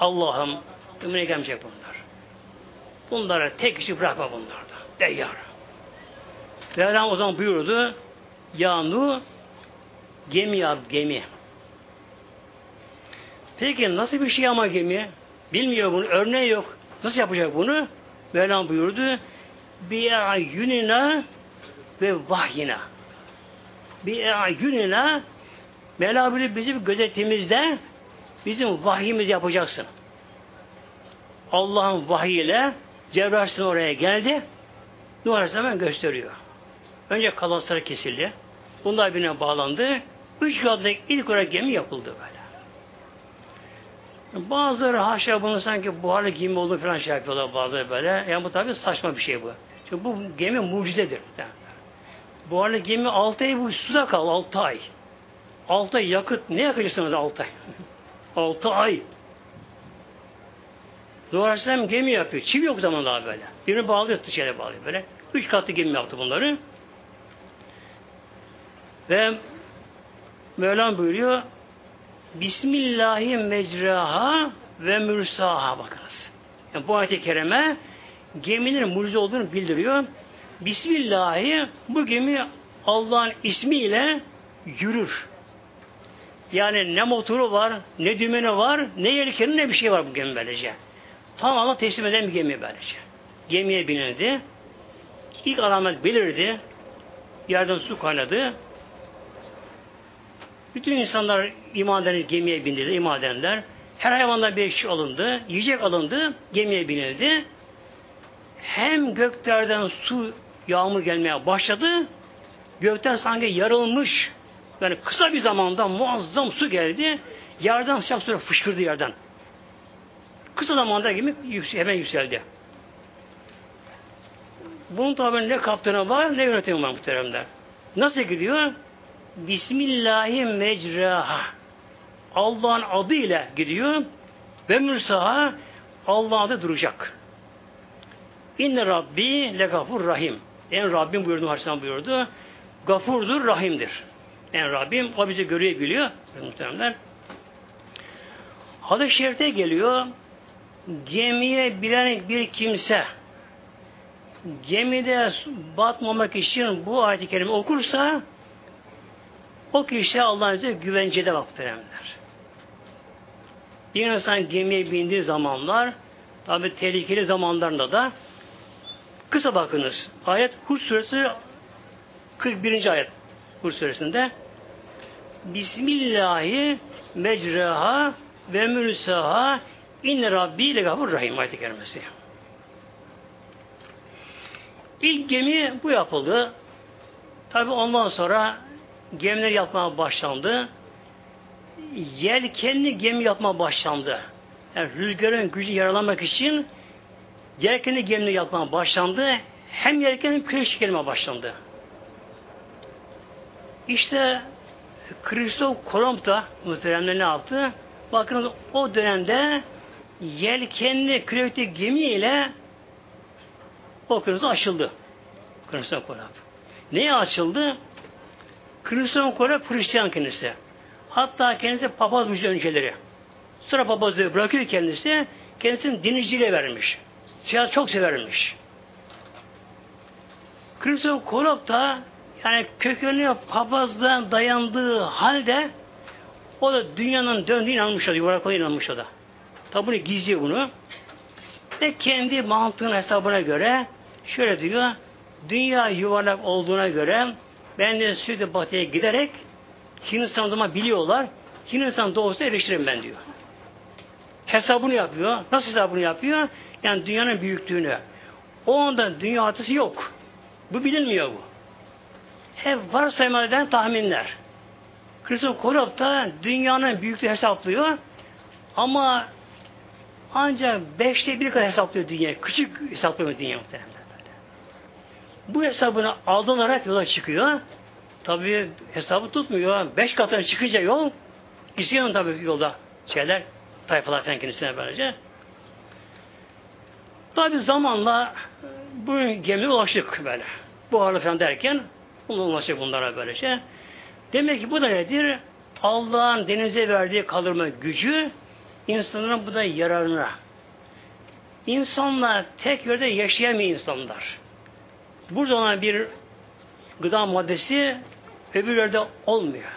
Allah'ım ömrüne gelmeyecek bunlar. Bunları tek kişi bırakma bunlarda. Deyyar. Mevlam o zaman buyurdu Ya Nuh gemi yap gemi. Peki nasıl bir şey ama gemi? Bilmiyor bunu, örneği yok. Nasıl yapacak bunu? Mevlam buyurdu. Bi'ayunina ve vahyina. Bi'ayunina Mevla buyuruyor bizim gözetimizde bizim vahyimiz yapacaksın. Allah'ın vahiyle Cebrail oraya geldi. Nuh Aleyhisselam gösteriyor. Önce kalasları kesildi. Bunlar birbirine bağlandı. Üç katlı ilk olarak gemi yapıldı böyle. Bazıları haşa bunu sanki buharlı gemi olduğu falan şey yapıyorlar bazıları böyle. Yani bu tabi saçma bir şey bu. Çünkü bu gemi mucizedir. Buharlı gemi altı ay bu suda kal, altı ay. Altı ay yakıt, ne yakacaksınız altı ay? altı ay. Doğru gemi yapıyor. Çivi yok zaman daha böyle. Birini bağlıyor, dışarı bağlıyor böyle. Üç katlı gemi yaptı bunları. Ve Mevlam buyuruyor Bismillahi mecraha ve mürsaha bakınız. Yani bu ayet-i kerime geminin mucize olduğunu bildiriyor. Bismillahi bu gemi Allah'ın ismiyle yürür. Yani ne motoru var, ne dümeni var, ne yelkeni ne bir şey var bu gemi böylece. Tamamen teslim eden bir gemi böylece. Gemiye binildi. İlk alamet belirdi. Yerden su kaynadı. Bütün insanlar iman eden gemiye bindiler, iman edenler. Her hayvandan bir şey alındı, yiyecek alındı, gemiye binildi. Hem göklerden su, yağmur gelmeye başladı, gökten sanki yarılmış, yani kısa bir zamanda muazzam su geldi, yerden sıcak su fışkırdı yerden. Kısa zamanda gemi hemen yükseldi. Bunun tabi ne kaptanı var ne yönetimi var muhteremler. Nasıl gidiyor? Bismillahi mecraha. Allah'ın adıyla gidiyor ve mürsaha Allah'ın adı duracak. İnne Rabbi le gafur rahim. En Rabbim buyurdu, Aleyhisselam buyurdu. Gafurdur, rahimdir. En Rabbim o bizi görüyor, biliyor. Muhteremler. Hadis-i Şerif'te geliyor. Gemiye bilen bir kimse gemide batmamak için bu ayet-i kerime okursa o kişi Allah'ın izniyle güvencede muhteremler. Bir insan gemiye bindiği zamanlar tabi tehlikeli zamanlarında da kısa bakınız. Ayet Hud suresi 41. ayet Hud suresinde Bismillahi mecraha ve mürsaha inne rabbi ile gafur rahim ayet-i kerimesi. İlk gemi bu yapıldı. Tabi ondan sonra gemiler yapmaya başlandı. Yelkenli gemi yapmaya başlandı. Yani rüzgarın gücü yaralamak için yelkenli gemi yapmaya başlandı. Hem yelkenli küreç gelmeye başlandı. İşte Kristof Kolomb da muhteremler ne yaptı? Bakın o dönemde yelkenli kürekli gemi ile okyanusu açıldı. Kristof Kolomb. Neye açıldı? Hristiyan Kore Hristiyan kendisi. Hatta kendisi papazmış önceleri. Sonra papazlığı bırakıyor kendisi. Kendisini diniciyle vermiş. Siyaset çok severmiş. Hristiyan Kolop da yani kökenli papazlığın dayandığı halde o da dünyanın döndüğüne inanmış o da, inanmış o da. Tabi bunu gizliyor bunu. Ve kendi mantığın hesabına göre şöyle diyor, dünya yuvarlak olduğuna göre ben de sürekli batıya giderek Hindistan'da biliyorlar. Hindistan doğusu erişirim ben diyor. Hesabını yapıyor. Nasıl hesabını yapıyor? Yani dünyanın büyüklüğünü. O anda dünya hatısı yok. Bu bilinmiyor bu. Hep varsaymadan tahminler. Kristof Kolomb da dünyanın büyüklüğü hesaplıyor. Ama ancak beşte bir kadar hesaplıyor dünya. Küçük hesaplıyor dünya muhtemelen. Bu hesabını aldınarak yola çıkıyor. Tabi hesabı tutmuyor. Beş katına çıkınca yol isyan tabi yolda şeyler tayfalar falan kendisine böylece. Tabi zamanla bu gemi ulaştık böyle. Buharlı falan derken ulaştık bunlara böylece. Demek ki bu da nedir? Allah'ın denize verdiği kaldırma gücü insanların bu da yararına. İnsanlar tek yerde yaşayamıyor insanlar. Burada olan bir gıda maddesi öbürlerde olmuyor.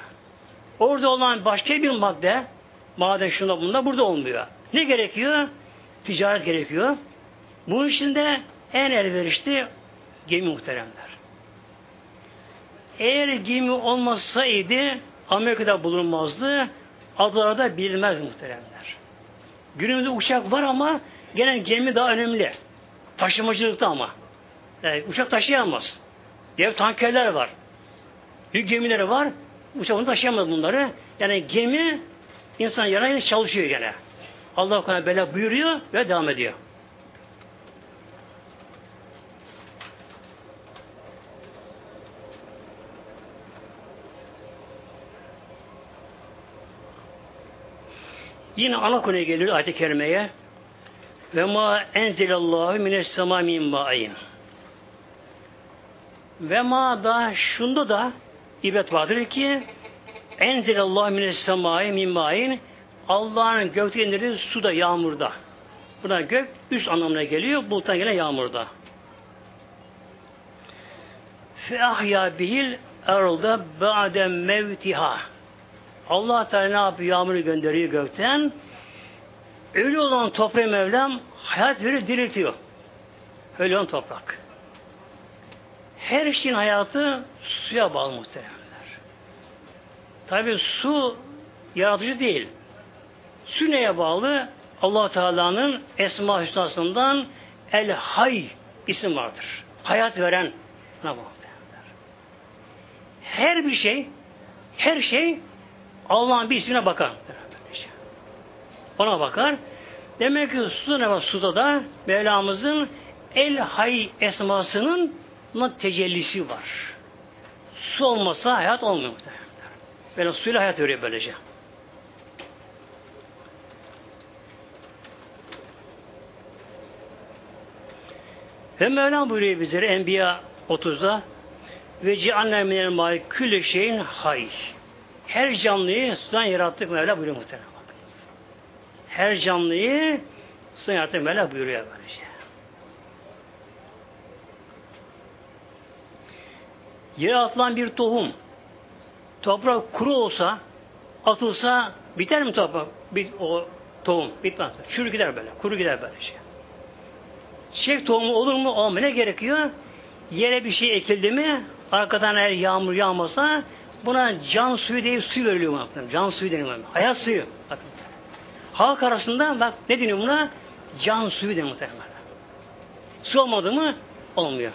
Orada olan başka bir madde maden şunda bunda burada olmuyor. Ne gerekiyor? Ticaret gerekiyor. Bunun için de en elverişli gemi muhteremler. Eğer gemi olmasaydı Amerika'da bulunmazdı, adalarda bilinmez muhteremler. Günümüzde uçak var ama gene gemi daha önemli. Taşımacılıkta ama. Yani uçak taşıyamaz. Dev tankerler var. Büyük gemileri var. Uçak onu taşıyamaz bunları. Yani gemi insan yarayla çalışıyor gene. Allah kana bela buyuruyor ve devam ediyor. Yine ana konuya geliyor ayet-i kerimeye. Ve ma enzelallahu mines sema min ma'in. Ve ma da şunda da ibret vardır ki enzelallahu mines semai min ma'in Allah'ın gökte indirdiği suda, yağmurda. Buna gök üst anlamına geliyor. Buluttan gelen yağmurda. Fe ahya bihil erda ba'de mevtiha. Allah Teala ne yapıyor? Yağmuru gönderiyor gökten. Ölü olan toprağı Mevlam hayat verir, diriltiyor. Ölü olan toprak. Her şeyin hayatı suya bağlı muhtemelenler. Tabi su yaratıcı değil. Su neye bağlı? allah Teala'nın Esma Hüsna'sından El Hay isim vardır. Hayat veren ne bağlı? Her bir şey her şey Allah'ın bir ismine bakar. Ona bakar. Demek ki su ne var? Suda da Mevlamızın El Hay esmasının tecellisi var. Su olmasa hayat olmuyor muhtemelen. Böyle suyla hayat veriyor böylece. Ve Mevlam buyuruyor bizlere Enbiya 30'da ve cianne minel mai külli şeyin hay. Her canlıyı sudan yarattık Mevla buyuruyor muhtemelen. Her canlıyı sudan yarattık Mevla buyuruyor böylece. Yere atılan bir tohum toprak kuru olsa atılsa biter mi toprak? Bir, o tohum bitmez. Çürü gider böyle. Kuru gider böyle şey. Çiçek tohumu olur mu? Olmuyor. Ne gerekiyor? Yere bir şey ekildi mi arkadan eğer yağmur yağmasa buna can suyu diye su veriliyor buna. Can suyu deniyor. Hayat suyu. Bakın. Halk arasında bak ne deniyor buna? Can suyu deniyor muhtemelen. Su olmadı mı? Olmuyor.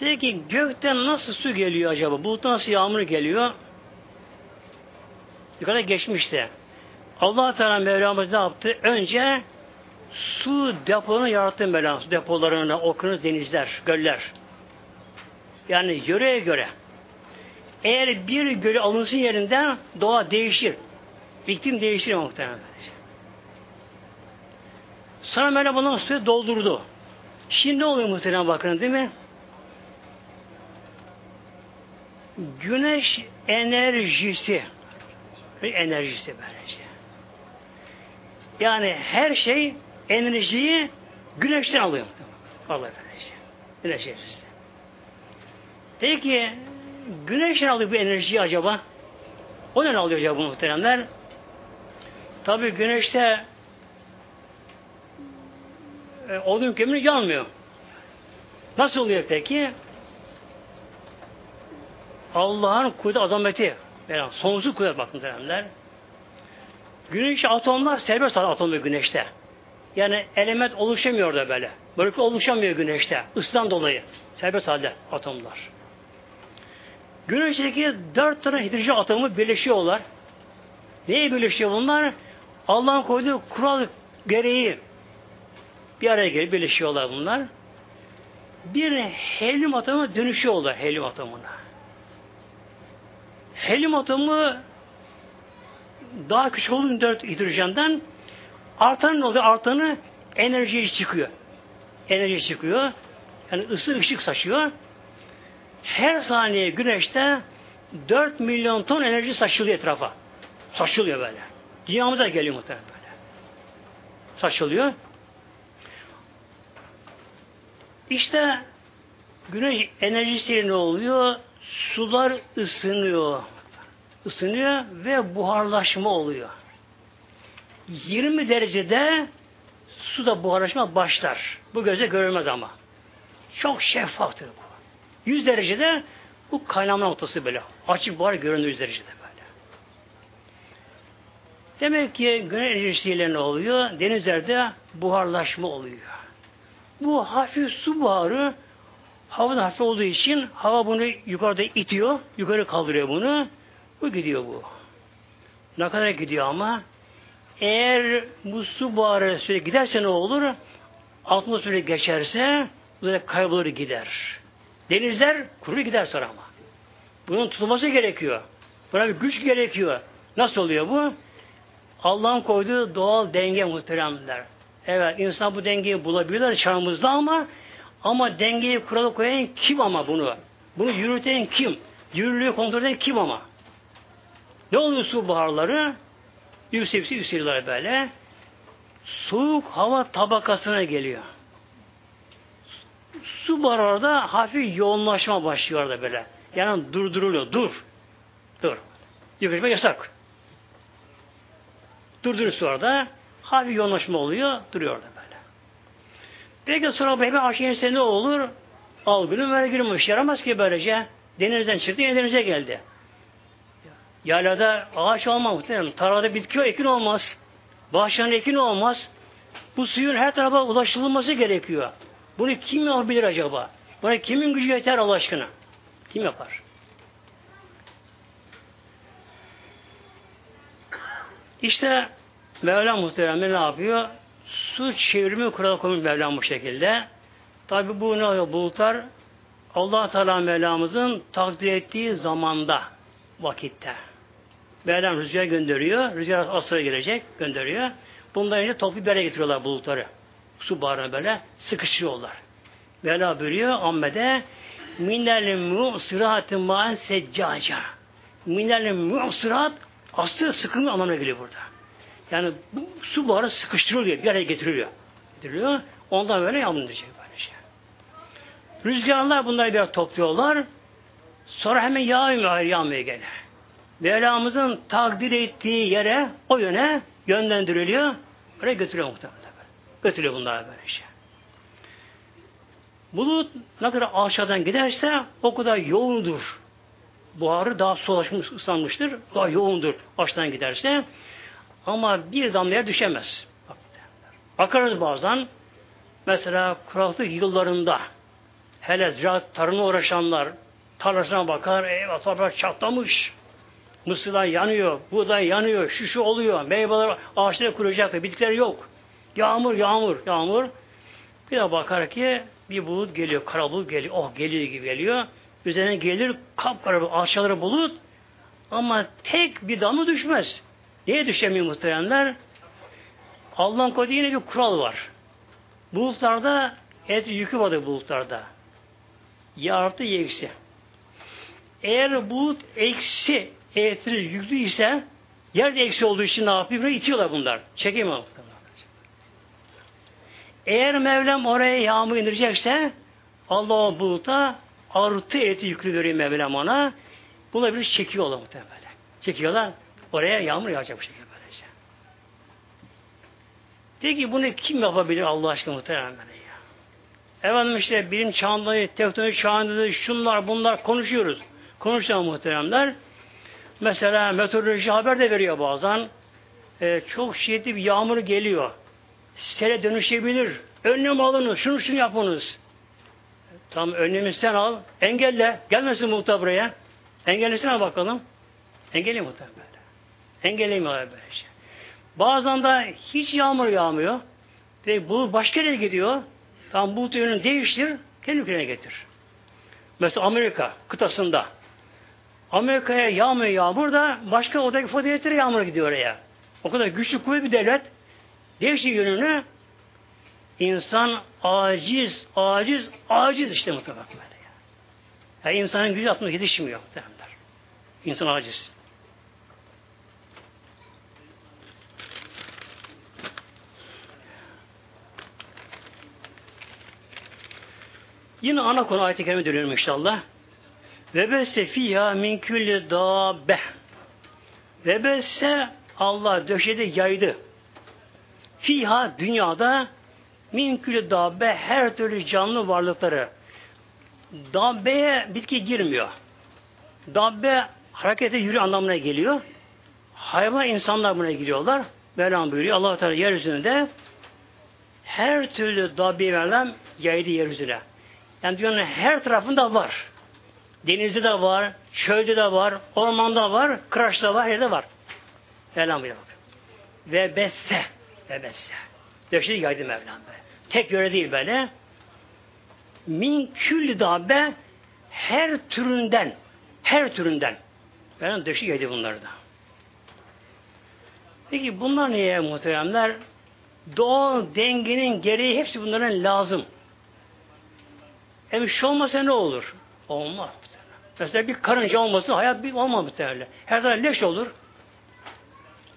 Peki gökten nasıl su geliyor acaba? Buluttan nasıl yağmur geliyor? Yukarıda geçmişti. Allah Teala Mevlamız ne yaptı? Önce su depolarını yarattı Mevlam. Su depolarını, okyanus, denizler, göller. Yani yöreye göre. Eğer bir gölü alınsın yerinden doğa değişir. İklim değişir muhtemelen. Sonra Mevlam bundan suyu doldurdu. Şimdi ne oluyor muhtemelen bakın değil mi? Güneş enerjisi bir enerjisi böylece. Yani her şey enerjiyi güneşten alıyor. Vallahi böylece. Güneş enerjisi. Peki güneşten alıyor bu enerjiyi acaba? O ne alıyor acaba bu muhteremler? Tabi güneşte e, odun kömürü yanmıyor. Nasıl oluyor peki? Allah'ın kudret azameti. Yani sonsuz kudret bakın derler. Güneş atomlar serbest atom güneşte. Yani element oluşamıyor da böyle. Molekül oluşamıyor güneşte. Isıdan dolayı. Serbest halde atomlar. Güneşteki dört tane hidrojen atomu birleşiyorlar. Neye birleşiyor bunlar? Allah'ın koyduğu kural gereği bir araya gelip birleşiyorlar bunlar. Bir helyum atomu dönüşüyorlar helyum atomuna. Helyum atomu daha küçük olduğu dört hidrojenden artan ne oluyor? Artanı enerji çıkıyor. Enerji çıkıyor. Yani ısı ışık saçıyor. Her saniye güneşte 4 milyon ton enerji saçılıyor etrafa. Saçılıyor böyle. Dünyamıza geliyor muhtemelen böyle. Saçılıyor. İşte güneş enerjisiyle ne oluyor? Sular ısınıyor. ısınıyor ve buharlaşma oluyor. 20 derecede suda buharlaşma başlar. Bu göze görülmez ama. Çok şeffaftır bu. 100 derecede bu kaynama noktası böyle. Açık buhar görünür 100 derecede böyle. Demek ki güneş enerjisiyle ne oluyor? Denizlerde buharlaşma oluyor. Bu hafif su buharı havada hafif olduğu için hava bunu yukarıda itiyor, yukarı kaldırıyor bunu. Bu gidiyor bu. Ne kadar gidiyor ama eğer bu su buharı sürekli giderse ne olur? Atmosferi geçerse böyle kaybolur gider. Denizler kuru gider sonra ama. Bunun tutulması gerekiyor. Buna bir güç gerekiyor. Nasıl oluyor bu? Allah'ın koyduğu doğal denge muhteremler. Evet insan bu dengeyi bulabilirler çağımızda ama ama dengeyi kuralı koyan kim ama bunu? Bunu yürüten kim? Yürürlüğü kontrol eden kim ama? Ne oluyor su buharları? Yükselip yükseliyorlar böyle. Soğuk hava tabakasına geliyor. Su buharlarda hafif yoğunlaşma başlıyor da böyle. Yani durduruluyor. Dur. Dur. Yükselme yasak. Durduruyor su orada. Hafif yoğunlaşma oluyor. Duruyor orada. Peki sonra bebe aşağıya ne olur? Al gülüm ver gülüm. İş yaramaz ki böylece. Denizden çıktı yine denize geldi. Yaylada ağaç olmaz muhtemelen. Tarlada bitki ekin olmaz. Bahçenin ekin olmaz. Bu suyun her tarafa ulaştırılması gerekiyor. Bunu kim yapabilir acaba? Buna kimin gücü yeter Allah aşkına? Kim yapar? İşte Mevla muhteremde ne yapıyor? Su çevrimi kuralı koymuş Mevlam bu şekilde. Tabi bu ne oluyor? Bulutlar allah Teala Mevlamızın takdir ettiği zamanda, vakitte. Mevlam rüzgar gönderiyor. Rüzgar asra gelecek, gönderiyor. Bundan önce toplu bir yere getiriyorlar bulutları. Su bağrına böyle sıkıştırıyorlar. Mevla buyuruyor Ahmet'e minel mu'sirati ma'en seccaca. Minel mu'sirat aslı sıkıntı anlamına geliyor burada. Yani bu su buharı sıkıştırılıyor, bir araya getiriliyor. Getiriliyor. Ondan böyle yağmur diyecek böyle şey. Rüzgarlar bunları biraz topluyorlar. Sonra hemen yağmıyor, yağmaya gene. Mevlamızın takdir ettiği yere, o yöne yönlendiriliyor. Oraya götürüyor muhtemelen. Götürüyor bunlar böyle şey. Bulut ne kadar aşağıdan giderse o kadar yoğundur. Buharı daha solaşmış, ıslanmıştır. Daha yoğundur aşağıdan giderse. Ama bir damla yer düşemez. Bakarız bazen mesela kuraklık yıllarında hele ziraat tarımla uğraşanlar tarlasına bakar, eyvah toprak çatlamış. Mısırlar yanıyor, buğday yanıyor, şu şu oluyor, meyveler ağaçları kuracak, bitkiler yok. Yağmur, yağmur, yağmur. Bir de bakar ki bir bulut geliyor, kara bulut geliyor. Oh geliyor gibi geliyor. Üzerine gelir kapkara ağaçları bulut. Ama tek bir damla düşmez. Niye düşemiyor muhteremler? Allah'ın koyduğu yine bir kural var. Bulutlarda et yükü vardır bulutlarda. Ya artı ya eksi. Eğer bulut eksi etri yüklü ise yer de eksi olduğu için ne yapıyor? Buraya itiyorlar bunlar. Çekemiyor. Eğer Mevlam oraya yağmur indirecekse Allah o buluta artı eti yüklü veriyor Mevlam ona. Buna bir çekiyorlar muhtemelen. Çekiyorlar. Oraya yağmur yağacak bu şekilde böylece. Peki bunu kim yapabilir Allah aşkına muhtemelen ya? Efendim işte bilim çağında, teknoloji çağında şunlar bunlar konuşuyoruz. Konuşan muhteremler. Mesela meteoroloji haber de veriyor bazen. Ee, çok şiddetli bir yağmur geliyor sele dönüşebilir. Önlem alınız. Şunu şunu yapınız. Tam önlemi sen al. Engelle. Gelmesin muhtar buraya. Engellesene bakalım. Engelleyin muhtar. Engelleyin böyle şey. Bazen de hiç yağmur yağmıyor. Ve bu başka yere gidiyor. Tam bu yönünü değiştir. Kendi ülkene getir. Mesela Amerika kıtasında. Amerika'ya yağmıyor yağmur da başka oradaki faaliyetlere yağmur gidiyor oraya. O kadar güçlü kuvvetli bir devlet Değişik yönünü insan aciz, aciz, aciz işte mutlaka böyle. Yani insanın gücü aslında yetişmiyor derler. İnsan aciz. Yine ana konu ayet-i kerime dönüyorum inşallah. Ve besse fiyha min külli dâbe. Ve besse Allah döşedi yaydı. Fiha dünyada minkülü dabbe her türlü canlı varlıkları. Dabbeye bitki girmiyor. Dabbe harekete yürü anlamına geliyor. Hayvan insanlar buna giriyorlar. Mevlam buyuruyor. Allah Teala yeryüzünde her türlü dabbe verilen yaydı yeryüzüne. Yani dünyanın her tarafında var. Denizde de var, çölde de var, ormanda var, kıraçta var, her yerde var. Buyuruyor. Ve besse, ve besse. Döşedi yaydı Mevlam be. Tek yöre değil böyle. Min külli dabbe her türünden, her türünden. Mevlam döşedi yaydı bunları da. Peki bunlar neye muhteremler? Doğal dengenin gereği hepsi bunların lazım. Hem şu olmasa ne olur? Olmaz. Mesela bir karınca olmasın hayat bir olmaz muhtemelen. Her zaman leş olur.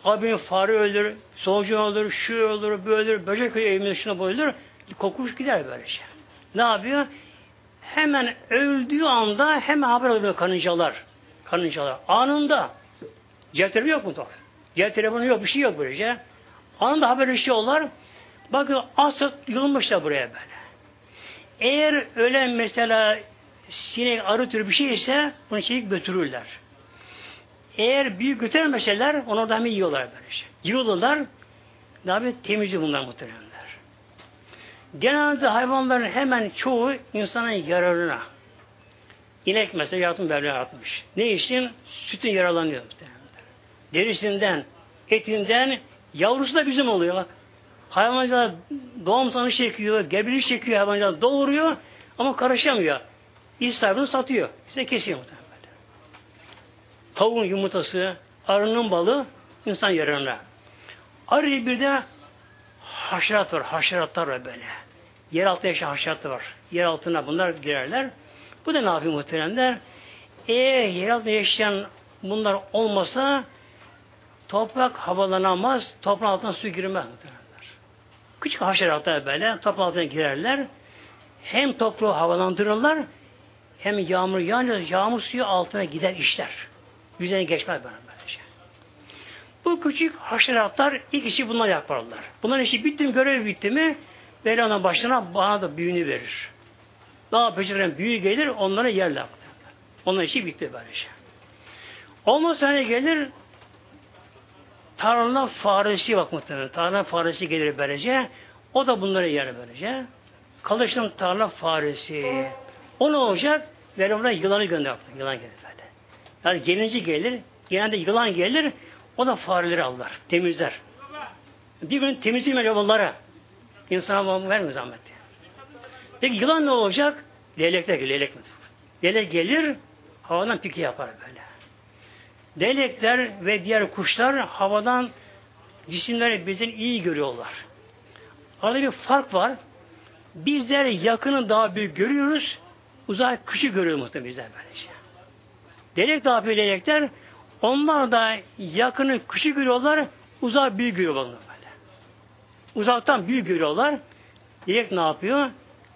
Abinin fare ölür, soğucu olur, şu olur, bu ölür, böcek evinde şuna bu ölür. Kokuş gider böyle şey. Ne yapıyor? Hemen öldüğü anda hemen haber alıyor karıncalar. Karıncalar. Anında. Cep yok mu? Cep telefonu yok, bir şey yok böylece. Anında haberleşiyorlar. Bakın asıl yılmışlar buraya böyle. Eğer ölen mesela sinek, arı türü bir şey ise bunu çekip götürürler. Eğer büyük götürmeseler onu orada hemen yiyorlar böyle şey. Yiyorlar. Tabi temizli bunlar muhtemelenler. Genelde hayvanların hemen çoğu insanın yararına. İnek mesela yaratım böyle yaratmış. Ne için? Sütün yaralanıyor. Derisinden, etinden, yavrusu da bizim oluyor bak. Hayvancılar doğum sanı çekiyor, gebelik çekiyor hayvancılar doğuruyor ama karışamıyor. İş sahibini satıyor. İşte kesiyor muhtemelen. Tavuğun yumurtası, arının balı insan yararına. Arı bir de haşerat var, haşeratlar var böyle. Yer altı yaşayan haşeratlar var. Yer altına bunlar girerler. Bu da ne yapıyor muhteremler? Eğer yer altında yaşayan bunlar olmasa toprak havalanamaz, toprağın altına su girmez muhteremler. Küçük haşeratlar böyle toprağın altına girerler. Hem toprağı havalandırırlar hem yağmur yağınca yağmur suyu altına gider işler. Yüzeyine geçmez böyle böylece. Bu küçük haşeratlar ilk işi bunlar yaparlar. Bunların işi bitti mi, görev bitti mi Mevlana başına bana da büyüğünü verir. Daha beceren büyüğü gelir onlara yerler. Onların işi bitti böylece. Ondan sonra gelir Tanrı'nın faresi bak muhtemelen. Tanrı'nın faresi gelir böylece. O da bunları yer böylece. Kalışın Tanrı faresi. O ne olacak? Mevlam'dan yılanı gönder. Yılan gelir böyle. Yani gelince gelir, genelde yılan gelir, o da fareleri alır, temizler. Bir gün temizliyor Mevlam'lara. İnsana vermiyor zahmet. Peki yılan ne olacak? Leylekler gelir, leylek? Leylek gelir, havadan piki yapar böyle. Leylekler ve diğer kuşlar havadan cisimleri bizden iyi görüyorlar. Arada bir fark var. Bizler yakını daha büyük görüyoruz. Uzak küçük görüyor muhtemelen bizler böylece. Delek daha yapıyor leylekler? Onlar da yakını küçük görüyorlar, uzak büyük görüyorlar böyle. Uzaktan büyük görüyorlar. Delek ne yapıyor?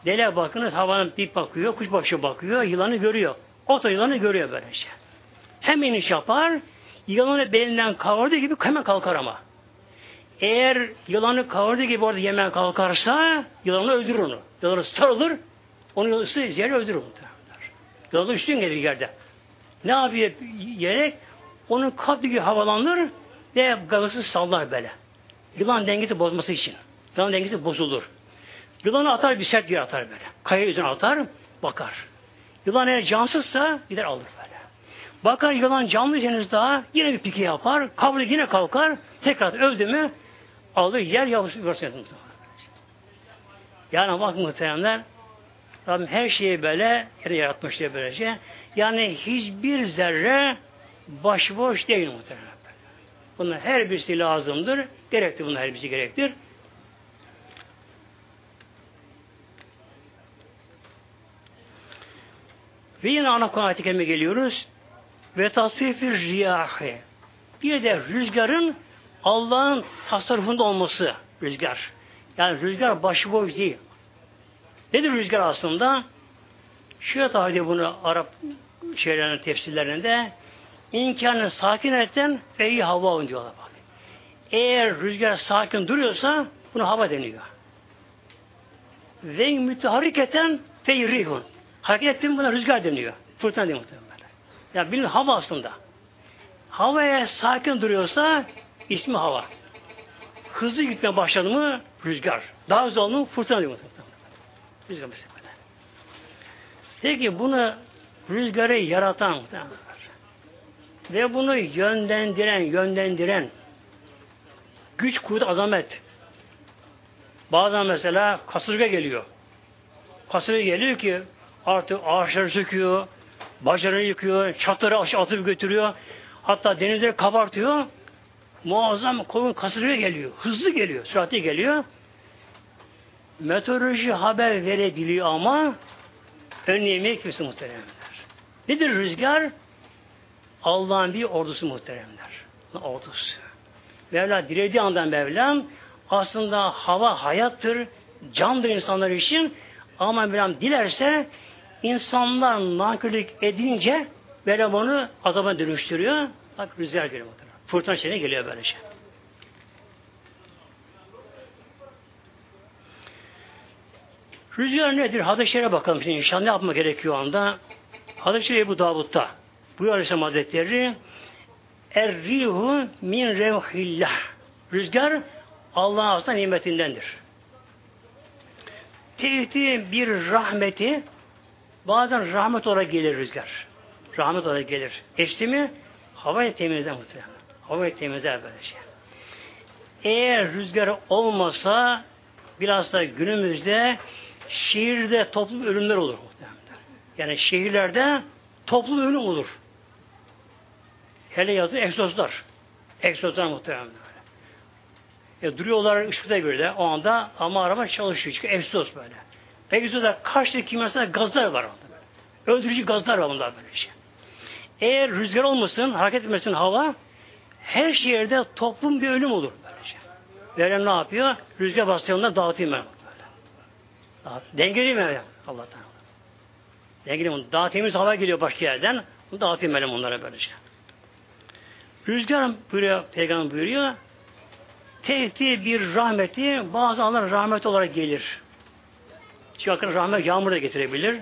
Delek bakınız havanın bir bakıyor, kuş başı bakıyor, yılanı görüyor. Oto yılanı görüyor böylece. Hem iniş yapar, yılanı belinden kavurduğu gibi hemen kalkar ama. Eğer yılanı kavurduğu gibi orada yemen kalkarsa yılanı öldürür onu. Yılanı sarılır, onu yere öldürür. Yılanı üstün gelir yerde. Ne yapıyor yerek? Onun kalbi gibi havalanır ve gagası sallar böyle. Yılan dengesi bozması için. Yılan dengesi bozulur. Yılanı atar bir sert yer atar böyle. Kaya üzerine atar, bakar. Yılan eğer cansızsa gider alır. Bakar yılan canlı henüz daha yine bir piki yapar. Kabul yine kalkar. Tekrar öldü mü alır yer yavrusu görsün. Yani bak muhteremler Rabbim her şeyi böyle yaratmış diye böylece. Yani hiçbir zerre başboş değil muhtemelen. Bunun her birisi lazımdır. Gerektir bunun her birisi gerektir. Ve yine ana konu geliyoruz. Ve tasrifir riyahi. Bir de rüzgarın Allah'ın tasarrufunda olması rüzgar. Yani rüzgar başıboş değil. Nedir rüzgar aslında? Şöyle tabi bunu Arap şeylerinin tefsirlerinde İmkanı sakin etten feyi hava diyorlar bak. Eğer rüzgar sakin duruyorsa bunu hava deniyor. Ve müteharriketen feyi rihun. Hareket ettim buna rüzgar deniyor. Fırtına deniyor muhtemelen. Ya bilin hava aslında. Havaya sakin duruyorsa ismi hava. Hızlı gitmeye başladı mı rüzgar. Daha hızlı oldu fırtına diyor. Rüzgar mesela. Peki bunu rüzgarı yaratan ve bunu yönlendiren, yönlendiren güç, kuvvet, azamet. Bazen mesela kasırga geliyor. Kasırga geliyor ki artık ağaçları söküyor, bacaları yıkıyor, çatları atıp götürüyor. Hatta denizleri kabartıyor. Muazzam kovun kasırga geliyor. Hızlı geliyor, süratli geliyor. Meteoroloji haber verebiliyor ama önleyemeyi kimse muhteremler. Nedir rüzgar? Allah'ın bir ordusu muhteremler. Ordusu. Mevla dilediği andan Mevlam aslında hava hayattır, candır insanlar için ama Mevlam dilerse insanlar nankörlük edince Mevlam onu azaba dönüştürüyor. Bak rüzgar geliyor. Fırtına içine geliyor böyle şey. Rüzgar nedir? Hadis-i bakalım şimdi inşallah ne yapmak gerekiyor o anda. Hadis-i Ebu Davud'da buyuruyor Aleyhisselam Hazretleri Er-rihu min revhillah Rüzgar Allah'ın aslında nimetindendir. Tehti bir rahmeti bazen rahmet olarak gelir rüzgar. Rahmet olarak gelir. Geçti mi havayı temizler muhtemelen. Havayı temizler böyle şey. Eğer rüzgar olmasa biraz da günümüzde şehirde toplum ölümler olur muhtemelen. Yani şehirlerde toplum ölüm olur. Hele yazı egzozlar. Egzozlar muhtemelen. E, duruyorlar ışıkta de o anda ama araba çalışıyor. Çünkü egzoz böyle. Egzozda kaç tane kimyasal gazlar var. Öldürücü gazlar var bunlar böyle şey. Eğer rüzgar olmasın, hareket etmesin hava, her şehirde toplum bir ölüm olur. Böylece. Böyle ne yapıyor? Rüzgar bastığı dağıtayım ben. Böyle. Dengeleyeyim ben Allah'tan. Dengeleyeyim. Daha temiz hava geliyor başka yerden. Bunu dağıtayım ben onlara böylece. Rüzgar buyuruyor, peygamber buyuruyor, tehti bir rahmeti bazı anlar rahmet olarak gelir. Çünkü rahmet yağmur da getirebilir.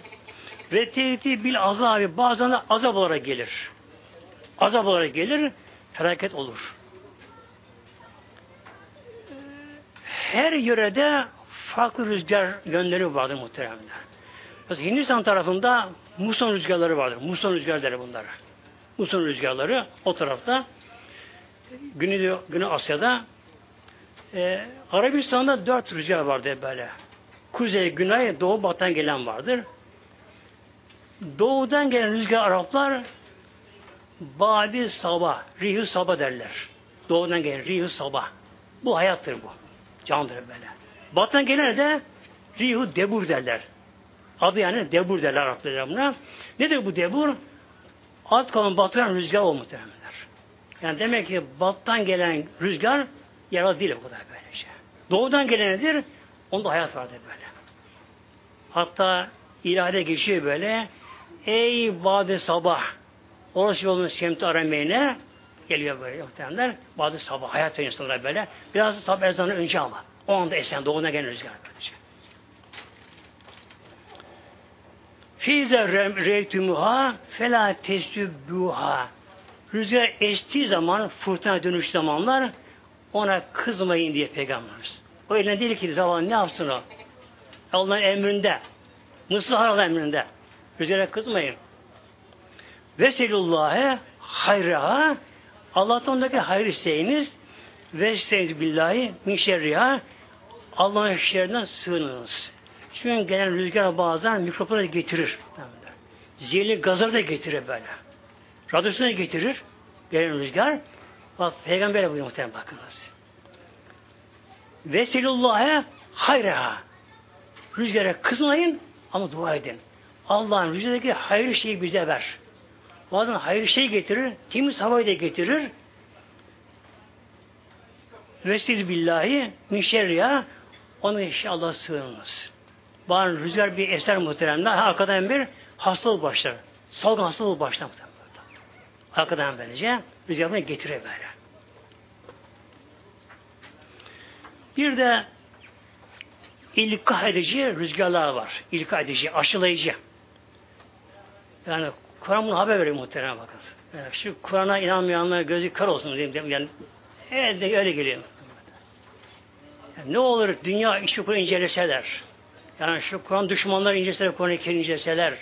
Ve tehti bil azabı bazen de azap olarak gelir. Azap olarak gelir, felaket olur. Her yörede farklı rüzgar yönleri vardır muhteremler. Mesela Hindistan tarafında muson rüzgarları vardır. Muson rüzgarları bunlar. Muson rüzgarları o tarafta. Güney, Güney Asya'da e, Arabistan'da dört rüzgar vardı böyle. Kuzey, güney, doğu, batıdan gelen vardır. Doğudan gelen rüzgar Araplar Badi Sabah, Rihu Sabah derler. Doğudan gelen Rihu Sabah. Bu hayattır bu. Candır böyle. Batıdan gelen de Rihu Debur derler. Adı yani Debur derler Araplar buna. Nedir bu Debur? Alt kalan batıran rüzgar o muhtemelenler. Yani demek ki battan gelen rüzgar yaralı değil o kadar böyle şey. Doğudan gelen nedir? Onda hayat vardır böyle. Hatta ilahide geçiyor böyle. Ey vade sabah. Orası yolun semti arameyne geliyor böyle muhtemelenler. Vade sabah. Hayat veriyor insanlar böyle. Biraz sabah ezanı önce ama. O anda esen doğudan gelen rüzgar böylece. Fize reytumuha fela tesübbüha. Rüzgar estiği zaman, fırtına dönüş zamanlar ona kızmayın diye peygamberimiz. O eline değil ki zaman ne yapsın o? Allah'ın emrinde. Mısır Allah emrinde. Rüzgara kızmayın. Veselullâhe hayraha Allah'tan ondaki hayır isteyiniz ve isteyiniz billahi min şerriha Allah'ın şerrinden sığınınız. Çünkü gelen rüzgar bazen mikropları getirir. Zehirli gazları da getirir böyle. Radyosunu getirir. Gelen rüzgar. Bak peygamber buyuruyor muhtemelen bakınız. Vesilullah'e hayreha. Rüzgara kızmayın ama dua edin. Allah'ın rüzgardaki hayır şeyi bize ver. Bazen hayır şey getirir, temiz havayı da getirir. Vesil billahi min onu inşallah sığınız. Bazen rüzgar bir eser muhteremler, arkadan bir hastalık başlar. Salgın hastalık başlar muhteremler. Arkadan böylece rüzgar bunu getiriyor böyle. Bir de ilkah edici rüzgarlar var. İlkah edici, aşılayıcı. Yani Kur'an bunu haber veriyor muhtemelen bakın. Yani şu Kur'an'a inanmayanlar gözü kar olsun diyeyim. Yani evet öyle geliyor. Yani ne olur dünya şu Kur'an'ı inceleseler. Yani şu Kur'an düşmanları inceleseler, Kur'an'ı inceleseler.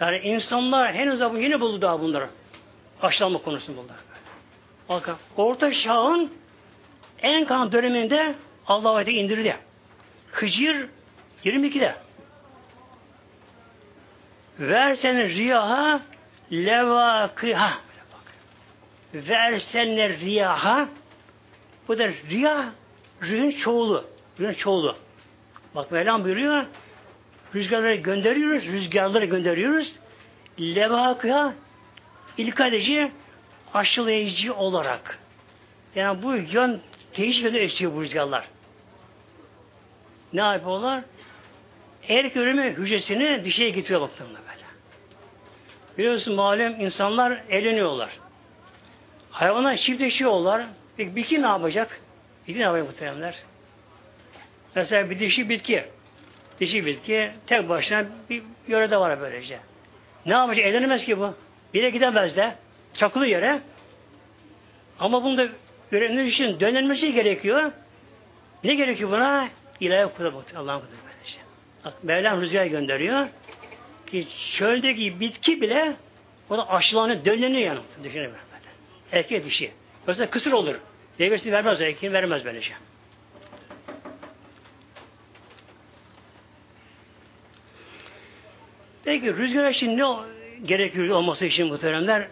Yani insanlar henüz yeni buldu daha bunları. Aşılama konusunu bunlar. Bakın Orta Çağ'ın en kan döneminde Allah ayeti indirdi. Hicr 22'de. Versen riyaha levakıha. Versenler riyaha bu da riyah rüyün çoğulu. Rüyün çoğulu. Bak Mevlam buyuruyor rüzgarları gönderiyoruz, rüzgarları gönderiyoruz. Levakıha ilk edici aşılayıcı olarak. Yani bu yön değişik yönde esiyor bu rüzgarlar. Ne yapıyorlar? Erkek üreme hücresini dişeye getiriyor baktığında böyle. Biliyorsun malum insanlar eğleniyorlar. Hayvanlar çiftleşiyorlar. Peki bitki ne yapacak? Bitki ne yapacak muhteremler? Mesela bir dişi bitki. Dişi bitki tek başına bir yörede var böylece. Ne yapacak? Eğlenemez ki bu. Bir yere gidemez de. Çakılı yere. Ama bunda görenler için dönülmesi gerekiyor. Ne gerekiyor buna? İlahi kudret Allah'ın kudreti böylece. Mevlam rüzgar gönderiyor ki çöldeki bitki bile o da aşılanıyor, dönleniyor yani. Düşünün böyle. Erkek dişi. Yoksa kısır olur. Meyvesini vermez, erkeğini vermez böylece. Şey. Peki rüzgar için ne gerekiyor olması için muhteremler?